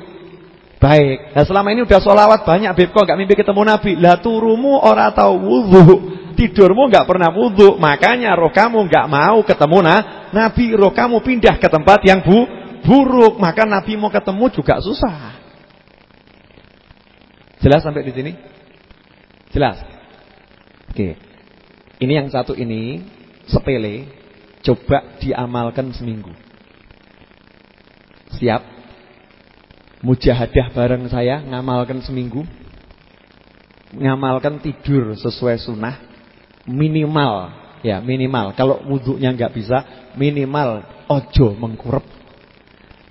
Baik. Nah, selama ini udah sholawat banyak, Beb, kok gak mimpi ketemu Nabi? Lah turumu orang tahu wudhu. Tidurmu gak pernah wudhu. Makanya roh kamu gak mau ketemu nah, Nabi. Roh kamu pindah ke tempat yang bu buruk. Maka Nabi mau ketemu juga susah. Jelas sampai di sini? Jelas? Oke. Okay. Ini yang satu ini sepele, coba diamalkan seminggu. Siap? Mujahadah bareng saya ngamalkan seminggu. Ngamalkan tidur sesuai sunnah minimal ya minimal. Kalau wudhunya nggak bisa minimal ojo mengkurep.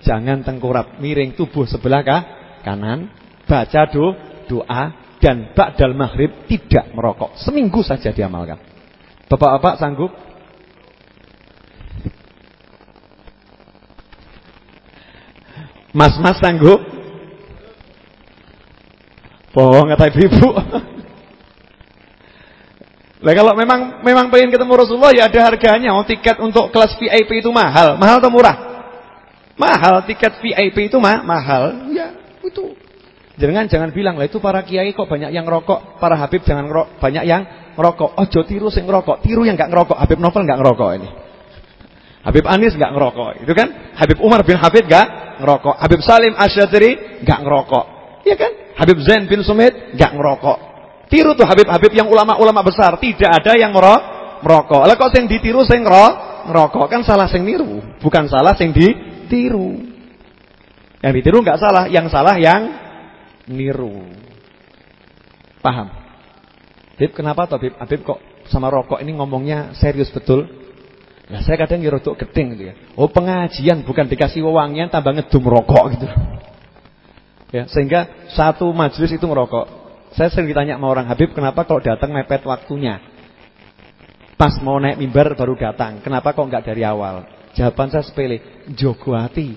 Jangan tengkurap, miring tubuh sebelah kah? kanan, baca do, doa dan ba'dal maghrib tidak merokok. Seminggu saja diamalkan. Bapak-bapak sanggup? Mas-mas sanggup? Bohong kata ibu-ibu. Lah kalau memang memang pengen ketemu Rasulullah ya ada harganya. Oh tiket untuk kelas VIP itu mahal, mahal atau murah? Mahal tiket VIP itu mah mahal. Ya, itu. Jangan jangan bilang lah itu para kiai kok banyak yang rokok, para habib jangan rokok, banyak yang ngerokok. Ojo tiru sing ngerokok. Tiru yang enggak ngerokok. Habib Novel enggak ngerokok ini. Habib Anis enggak ngerokok. Itu kan? Habib Umar bin Habib enggak ngerokok. Habib Salim Asyadri enggak ngerokok. Iya kan? Habib Zain bin Sumit enggak ngerokok. Tiru tuh Habib-habib yang ulama-ulama besar, tidak ada yang ngerokok. Lah kok sing ditiru sing ngerokok? Kan salah sing niru, bukan salah sing ditiru. Yang ditiru enggak salah, yang salah yang niru. Paham? Habib kenapa toh Habib? Habib kok sama rokok ini ngomongnya serius betul? Nah saya kadang ngirotok gedeng gitu ya. Oh pengajian bukan dikasih wewangian tambah ngedum rokok gitu. Ya, sehingga satu majelis itu ngerokok. Saya sering ditanya sama orang Habib kenapa kalau datang mepet waktunya. Pas mau naik mimbar baru datang. Kenapa kok enggak dari awal? Jawaban saya sepele, jogo hati.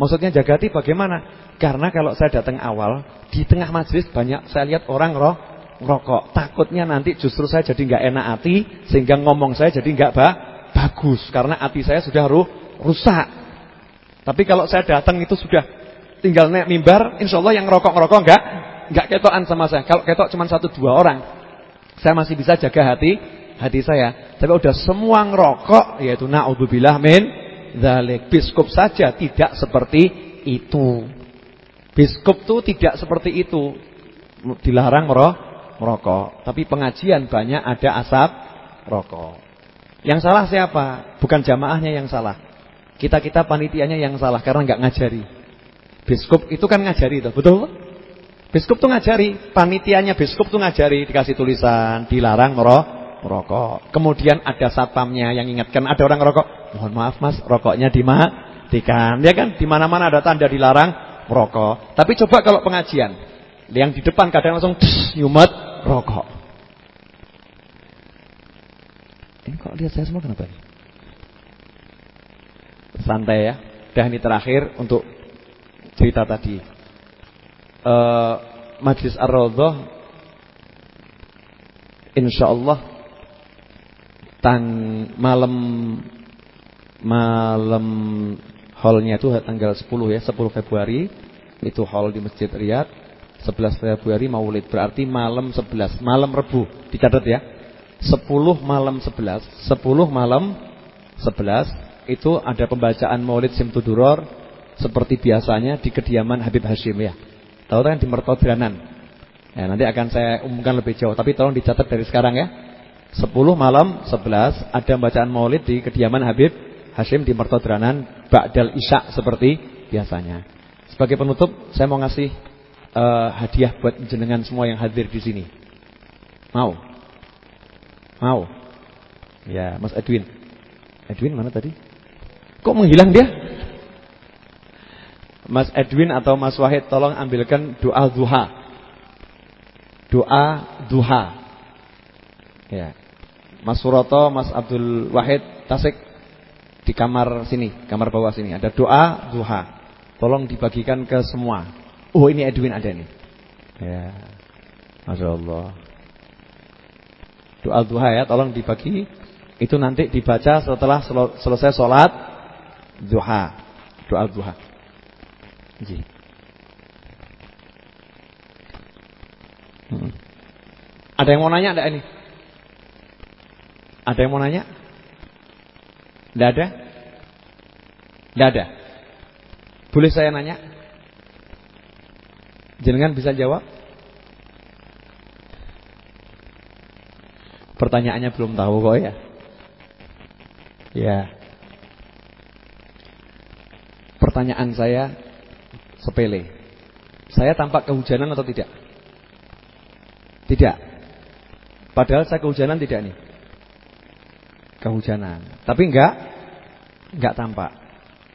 Maksudnya jaga hati bagaimana? Karena kalau saya datang awal, di tengah majelis banyak saya lihat orang roh ngerokok. Takutnya nanti justru saya jadi nggak enak hati sehingga ngomong saya jadi nggak ba bagus karena hati saya sudah ru rusak. Tapi kalau saya datang itu sudah tinggal naik mimbar, insya Allah yang ngerokok-ngerokok nggak nggak ketokan sama saya. Kalau ketok cuma satu dua orang, saya masih bisa jaga hati hati saya. Tapi udah semua ngerokok, yaitu naudzubillah min dzalik. Biskup saja tidak seperti itu. Biskup tuh tidak seperti itu. Dilarang merokok merokok. Tapi pengajian banyak ada asap rokok. Yang salah siapa? Bukan jamaahnya yang salah. Kita-kita panitianya yang salah karena nggak ngajari. Biskup itu kan ngajari itu, betul? Biskup tuh ngajari, panitianya biskup tuh ngajari, dikasih tulisan, dilarang merokok. Kemudian ada satpamnya yang ingatkan ada orang rokok. Mohon maaf Mas, rokoknya dimatikan. Ya kan, di mana-mana ada tanda dilarang merokok. Tapi coba kalau pengajian, yang di depan kadang langsung nyumet rokok. Ini kok lihat saya semua kenapa nih? Santai ya. Dan ini terakhir untuk cerita tadi uh, Majlis Ar-Raudhah insyaallah tang malam malam hallnya itu tanggal 10 ya 10 Februari itu hall di Masjid Riyad 11 Februari Maulid. Berarti malam 11 malam Rebu. Dicatat ya. 10 malam 11 10 malam 11 itu ada pembacaan Maulid Simtuduror seperti biasanya di kediaman Habib Hashim ya. Tahu kan di Mertodranan. Ya, nanti akan saya umumkan lebih jauh, tapi tolong dicatat dari sekarang ya. 10 malam 11 ada bacaan Maulid di kediaman Habib Hashim di Mertodranan Ba'dal Isya seperti biasanya. Sebagai penutup, saya mau ngasih uh, hadiah buat jenengan semua yang hadir di sini. Mau? Mau? Ya, Mas Edwin. Edwin mana tadi? Kok menghilang dia? Mas Edwin atau Mas Wahid tolong ambilkan doa duha. Doa duha. Ya. Mas Suroto, Mas Abdul Wahid Tasik di kamar sini, kamar bawah sini ada doa duha. Tolong dibagikan ke semua. Oh, ini Edwin ada nih. Ya. Masya Allah. Doa duha ya, tolong dibagi. Itu nanti dibaca setelah selesai sholat duha. Doa duha. Ji. Hmm. Ada yang mau nanya enggak ini? Ada yang mau nanya? Enggak ada? Enggak ada. Boleh saya nanya? Jenengan bisa jawab? Pertanyaannya belum tahu kok ya. Ya. Pertanyaan saya sepele. Saya tampak kehujanan atau tidak? Tidak. Padahal saya kehujanan tidak nih. Kehujanan. Tapi enggak enggak tampak.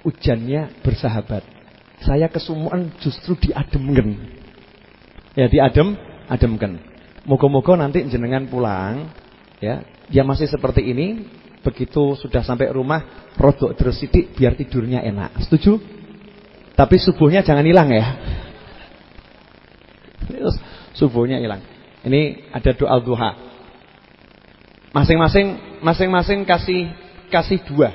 Hujannya bersahabat. Saya kesumuan justru diademkan. Ya diadem, ademkan. Moga-moga nanti jenengan pulang ya, dia masih seperti ini, begitu sudah sampai rumah rodok tersidik biar tidurnya enak. Setuju? Tapi subuhnya jangan hilang ya. Subuhnya hilang. Ini ada doa duha. Masing-masing masing-masing kasih kasih dua.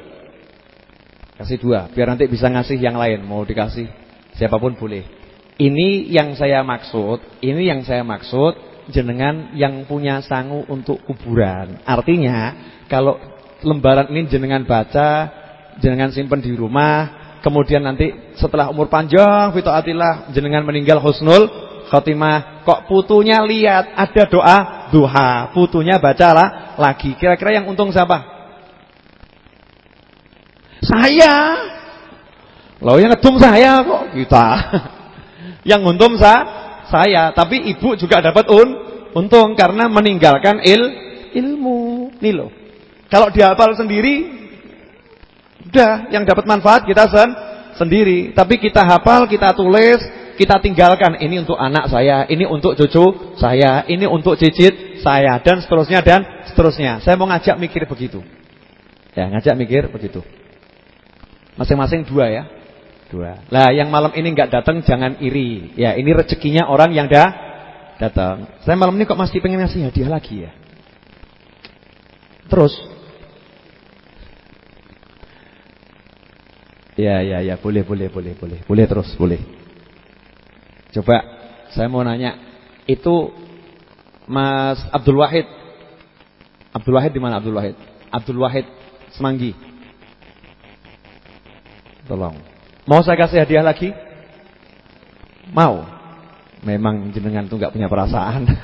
Kasih dua biar nanti bisa ngasih yang lain, mau dikasih siapa pun boleh. Ini yang saya maksud, ini yang saya maksud jenengan yang punya sangu untuk kuburan. Artinya kalau lembaran ini jenengan baca, jenengan simpan di rumah, Kemudian nanti setelah umur panjang fitaatillah jenengan meninggal husnul khotimah. Kok putunya lihat ada doa duha, putunya bacalah lagi. Kira-kira yang untung siapa? Saya. Loh yang ngedum saya kok kita. yang untung sa saya, tapi ibu juga dapat un untung karena meninggalkan il ilmu. Nih loh. Kalau dihafal sendiri Udah, yang dapat manfaat kita sen sendiri. Tapi kita hafal, kita tulis, kita tinggalkan. Ini untuk anak saya, ini untuk cucu saya, ini untuk cicit saya, dan seterusnya dan seterusnya. Saya mau ngajak mikir begitu. Ya, ngajak mikir begitu. Masing-masing dua ya. Dua. Lah, yang malam ini nggak datang jangan iri. Ya, ini rezekinya orang yang dah datang. Saya malam ini kok masih pengen ngasih hadiah lagi ya. Terus Ya, ya, ya, boleh, boleh, boleh, boleh. Boleh terus, boleh. Coba saya mau nanya, itu Mas Abdul Wahid. Abdul Wahid di mana Abdul Wahid? Abdul Wahid Semanggi. Tolong. Mau saya kasih hadiah lagi? Mau. Memang jenengan tuh nggak punya perasaan.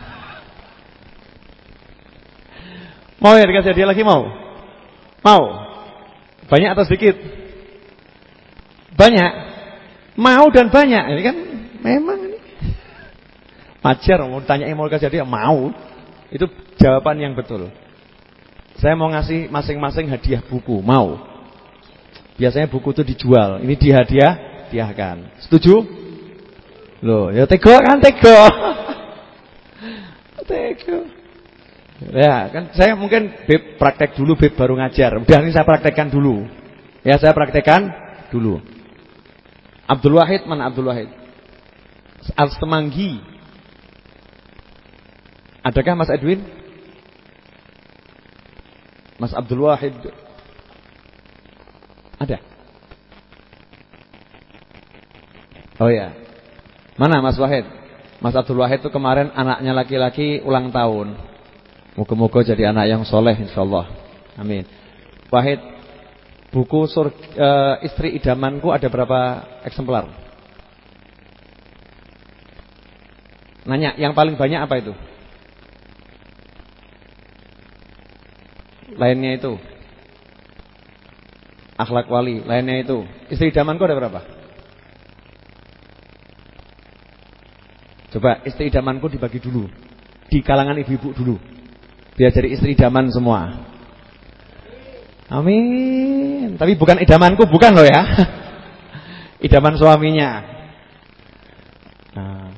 mau ya dikasih hadiah lagi mau? Mau. Banyak atau sedikit? Banyak. Mau dan banyak. Ini kan memang ini. Wajar mau tanya mau kasih hadiah mau. Itu jawaban yang betul. Saya mau ngasih masing-masing hadiah buku, mau. Biasanya buku itu dijual, ini dihadiah, diahkan. Setuju? Loh, ya tego kan tego. tego. Ya, kan saya mungkin beb praktek dulu beb baru ngajar. Udah ini saya praktekkan dulu. Ya, saya praktekkan dulu. Abdul Wahid mana Abdul Wahid? Al-Semanggi Adakah Mas Edwin? Mas Abdul Wahid? Ada? Oh ya. Mana Mas Wahid? Mas Abdul Wahid itu kemarin anaknya laki-laki ulang tahun. Moga-moga jadi anak yang soleh insyaallah. Amin. Wahid, buku sur, e, istri idamanku ada berapa eksemplar? Nanya, yang paling banyak apa itu? lainnya itu akhlak wali, lainnya itu istri idamanku ada berapa? Coba istri idamanku dibagi dulu di kalangan ibu-ibu dulu, biar jadi istri idaman semua. Amin. Tapi bukan idamanku, bukan loh ya. Idaman suaminya. Nah,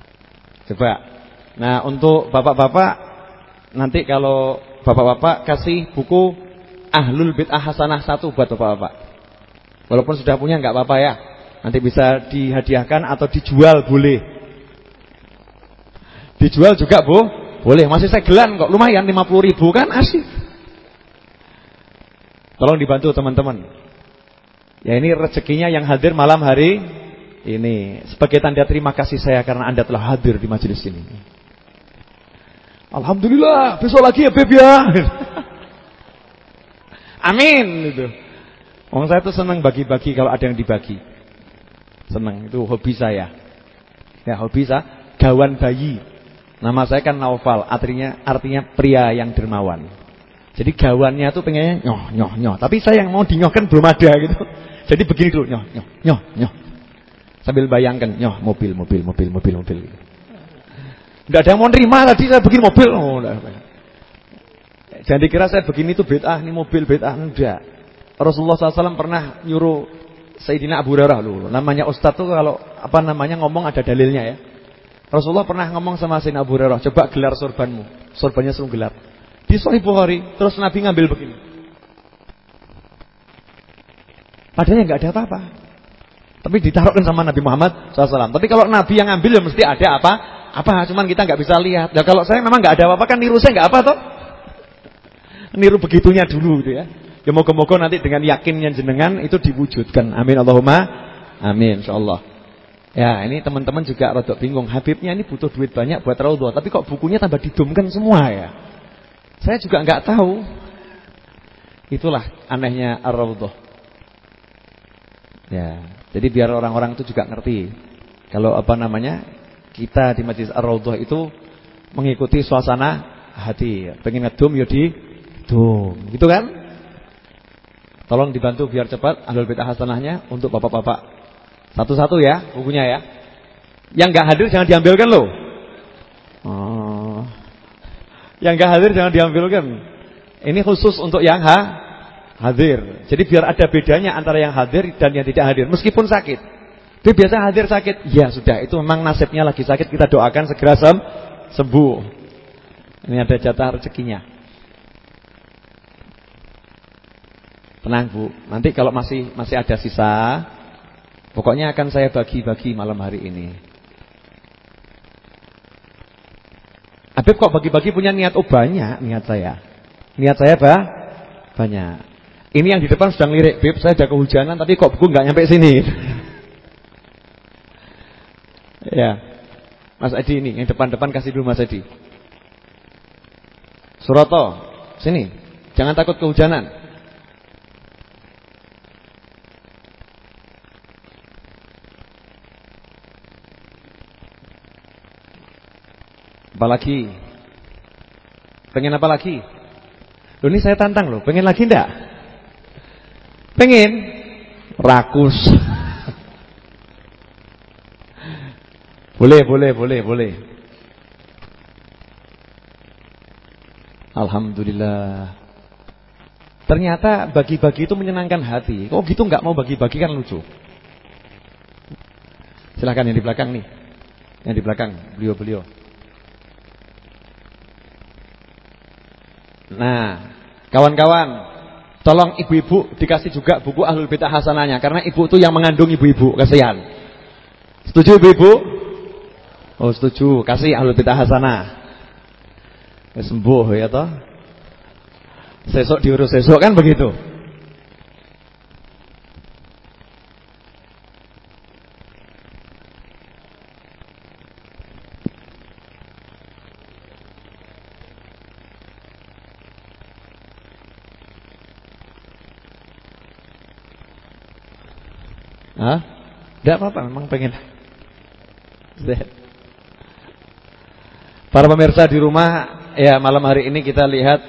coba. Nah, untuk bapak-bapak nanti kalau bapak-bapak kasih buku Ahlul Bid'ah Hasanah satu buat bapak-bapak. Walaupun sudah punya nggak apa-apa ya. Nanti bisa dihadiahkan atau dijual boleh. Dijual juga bu, boleh. Masih segelan kok, lumayan 50 ribu kan asik. Tolong dibantu teman-teman. Ya ini rezekinya yang hadir malam hari ini sebagai tanda terima kasih saya karena anda telah hadir di majelis ini. Alhamdulillah, besok lagi ya Beb ya. Amin gitu. Wong saya tuh senang bagi-bagi kalau ada yang dibagi. Senang, itu hobi saya. Ya, hobi saya gawan bayi. Nama saya kan Naufal, artinya artinya pria yang dermawan. Jadi gawannya tuh pengennya nyoh nyoh nyoh, tapi saya yang mau dinyohkan belum ada gitu. Jadi begini dulu, nyoh nyoh nyoh nyoh. Sambil bayangkan nyoh mobil mobil mobil mobil mobil. Tidak ada yang mau nerima tadi saya bikin mobil. Oh, Jangan dikira saya begini itu bid'ah, ini mobil bid'ah. Enggak. Rasulullah SAW pernah nyuruh Sayyidina Abu Hurairah loh. Namanya Ustadz tuh kalau apa namanya ngomong ada dalilnya ya. Rasulullah pernah ngomong sama Sayyidina Abu Hurairah, coba gelar sorbanmu. Sorbannya suruh gelar. Di Sahih Bukhari, terus Nabi ngambil begini. Padahal nggak ada apa-apa. Tapi ditaruhkan sama Nabi Muhammad SAW. Tapi kalau Nabi yang ngambil ya mesti ada apa? Apa? Cuman kita nggak bisa lihat. Nah kalau saya memang nggak ada apa-apa kan niru saya nggak apa toh? Niru begitunya dulu gitu ya. Ya moga-moga nanti dengan yakinnya jenengan itu diwujudkan. Amin Allahumma amin insyaallah. Ya, ini teman-teman juga rada bingung. Habibnya ini butuh duit banyak buat raudhah, tapi kok bukunya tambah didomkan semua ya? Saya juga nggak tahu. Itulah anehnya ar-raudhah. Ya, jadi biar orang-orang itu juga ngerti. Kalau apa namanya? kita di Majlis Ar-Raudhah itu mengikuti suasana hati. Pengen ngedum ya di dum. Gitu kan? Tolong dibantu biar cepat ahlul bid'ah hasanahnya untuk bapak-bapak. Satu-satu ya bukunya ya. Yang enggak hadir jangan diambilkan loh. Oh. Yang enggak hadir jangan diambilkan. Ini khusus untuk yang ha hadir. Jadi biar ada bedanya antara yang hadir dan yang tidak hadir meskipun sakit. Dia biasa hadir sakit. Ya sudah, itu memang nasibnya lagi sakit. Kita doakan segera sem sembuh. Ini ada jatah rezekinya. Tenang Bu, nanti kalau masih masih ada sisa, pokoknya akan saya bagi-bagi malam hari ini. Habib kok bagi-bagi punya niat oh banyak niat saya. Niat saya apa? Banyak. Ini yang di depan sedang lirik, Bib, saya ada kehujanan tapi kok buku nggak nyampe sini. Ya. Mas Adi ini, yang depan-depan kasih dulu Mas Adi. Suroto, sini. Jangan takut kehujanan. Apalagi? Pengen apa lagi? Loh ini saya tantang loh, pengen lagi enggak? Pengen? Rakus. Boleh, boleh, boleh, boleh. Alhamdulillah. Ternyata bagi-bagi itu menyenangkan hati. Kok gitu nggak mau bagi-bagi kan lucu. Silahkan yang di belakang nih. Yang di belakang, beliau-beliau. Nah, kawan-kawan, tolong ibu-ibu dikasih juga buku Ahlul Bidah Hasanahnya karena ibu itu yang mengandung ibu-ibu, kasihan. Setuju ibu-ibu? Oh, setuju. Kasih Ahlul Bidah Hasanah. Sembuh ya toh. Sesok diurus sesok kan begitu. Hah? Tidak apa-apa, memang pengen. Para pemirsa di rumah, ya malam hari ini kita lihat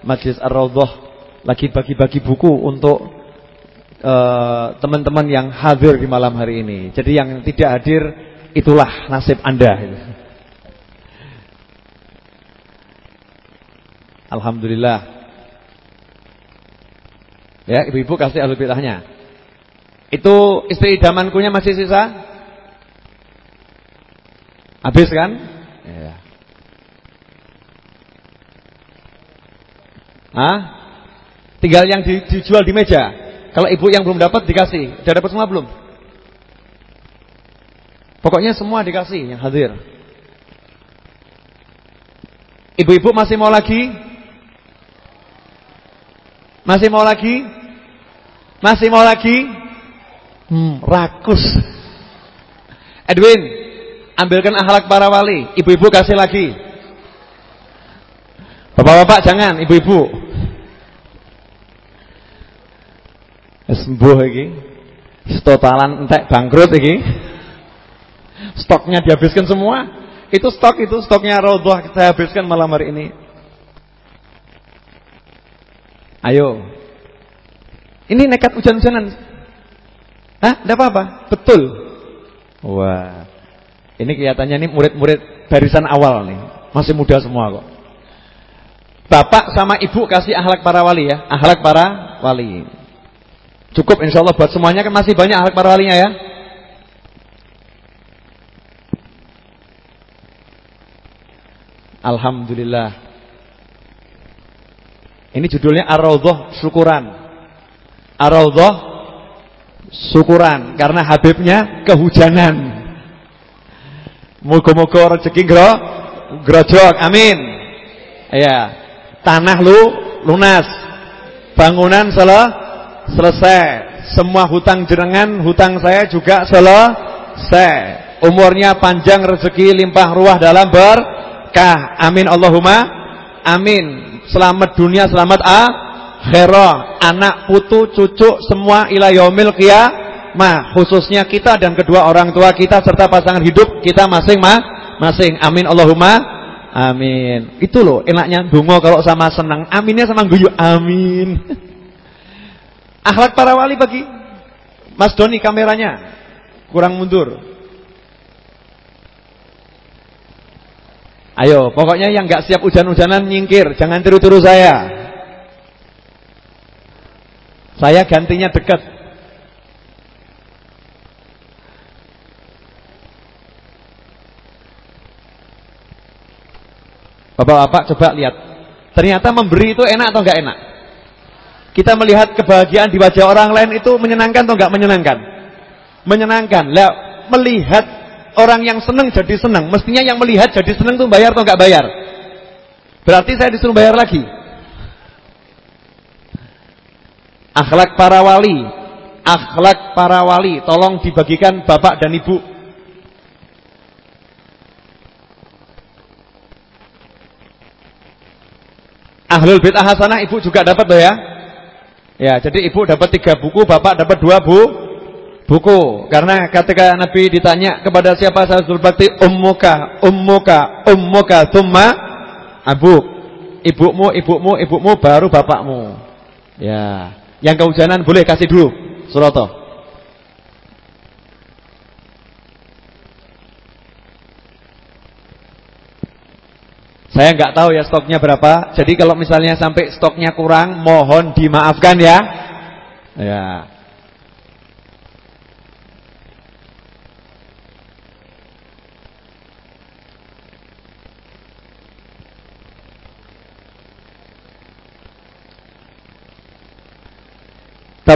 Majlis Ar-Raudhah lagi bagi-bagi buku untuk eh, teman-teman uh, yang hadir di malam hari ini. Jadi yang tidak hadir itulah nasib Anda. Alhamdulillah. Ya, ibu-ibu kasih alul itu istri idamankunya masih sisa? Habis kan? Ya. Hah? Tinggal yang dijual di meja. Kalau ibu yang belum dapat dikasih. Sudah dapat semua belum? Pokoknya semua dikasih yang hadir. Ibu-ibu masih mau lagi? Masih mau lagi? Masih mau lagi? Hmm, rakus. Edwin, ambilkan akhlak para wali. Ibu-ibu kasih lagi. Bapak-bapak jangan, ibu-ibu. Sembuh iki. Totalan entek bangkrut iki. Stoknya dihabiskan semua. Itu stok itu stoknya Raudhah kita habiskan malam hari ini. Ayo. Ini nekat hujan-hujanan Hah? Tidak apa-apa? Betul. Wah. Ini kelihatannya ini murid-murid barisan awal nih. Masih muda semua kok. Bapak sama ibu kasih ahlak para wali ya. Ahlak para wali. Cukup insya Allah buat semuanya kan masih banyak ahlak para walinya ya. Alhamdulillah. Ini judulnya Ar-Raudhah Syukuran. Ar-Raudhah syukuran karena Habibnya kehujanan. Moga-moga rezeki gro grojok. Amin. Ya. Tanah lu lunas. Bangunan sele selesai. Semua hutang jenengan, hutang saya juga selesai. Umurnya panjang, rezeki limpah ruah dalam berkah. Amin Allahumma amin. Selamat dunia, selamat ah khairah, anak, putu, cucu semua ila yaumil qiyamah, khususnya kita dan kedua orang tua kita serta pasangan hidup kita masing-masing. Amin Allahumma amin. Itu loh enaknya donga kalau sama senang, aminnya sama guyu. Amin. Akhlak para wali bagi Mas Doni kameranya kurang mundur. Ayo, pokoknya yang nggak siap hujan-hujanan nyingkir, jangan tiru-tiru saya. Saya gantinya dekat. Bapak-bapak coba lihat. Ternyata memberi itu enak atau enggak enak? Kita melihat kebahagiaan di wajah orang lain itu menyenangkan atau enggak menyenangkan? Menyenangkan. Lah, melihat orang yang senang jadi senang. Mestinya yang melihat jadi senang itu bayar atau enggak bayar? Berarti saya disuruh bayar lagi. Akhlak para wali. Akhlak para wali. Tolong dibagikan bapak dan ibu. Ahlul bid'ah hasanah ibu juga dapat loh ya. Ya jadi ibu dapat tiga buku Bapak dapat dua bu buku. Karena ketika Nabi ditanya Kepada siapa saya suruh bakti? Ummuka, ummuka, ummuka Tumma abu. Ibumu, ibumu, ibumu Baru bapakmu. Ya yang kehujanan boleh kasih dulu Suroto Saya nggak tahu ya stoknya berapa. Jadi kalau misalnya sampai stoknya kurang, mohon dimaafkan ya. Ya.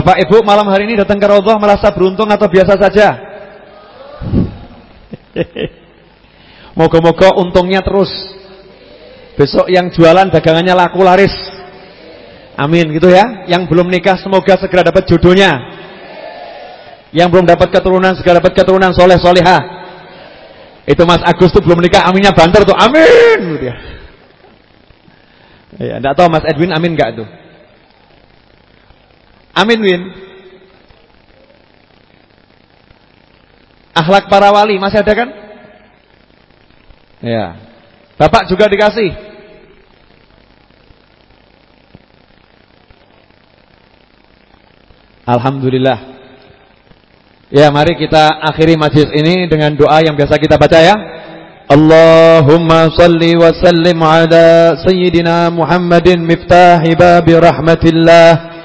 Bapak Ibu malam hari ini datang ke Raudhah merasa beruntung atau biasa saja? Moga-moga untungnya terus. Besok yang jualan dagangannya laku laris. Amin gitu ya. Yang belum nikah semoga segera dapat jodohnya. Yang belum dapat keturunan segera dapat keturunan soleh solehah. Itu Mas Agus tuh belum nikah, aminnya banter tuh. Amin gitu ya. Ya, tahu Mas Edwin amin enggak tuh? Amin Win. Akhlak para wali masih ada kan? Ya. Bapak juga dikasih. Alhamdulillah. Ya, mari kita akhiri majlis ini dengan doa yang biasa kita baca ya. Allahumma salli wa sallim ala sayyidina Muhammadin miftahi babi rahmatillah.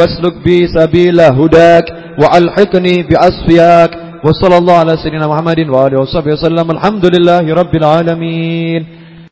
واسلك بي سبيل هداك وألحقني بأصفياك. وصلى الله على سيدنا محمد وآله وصحبه وسلم. الحمد لله رب العالمين.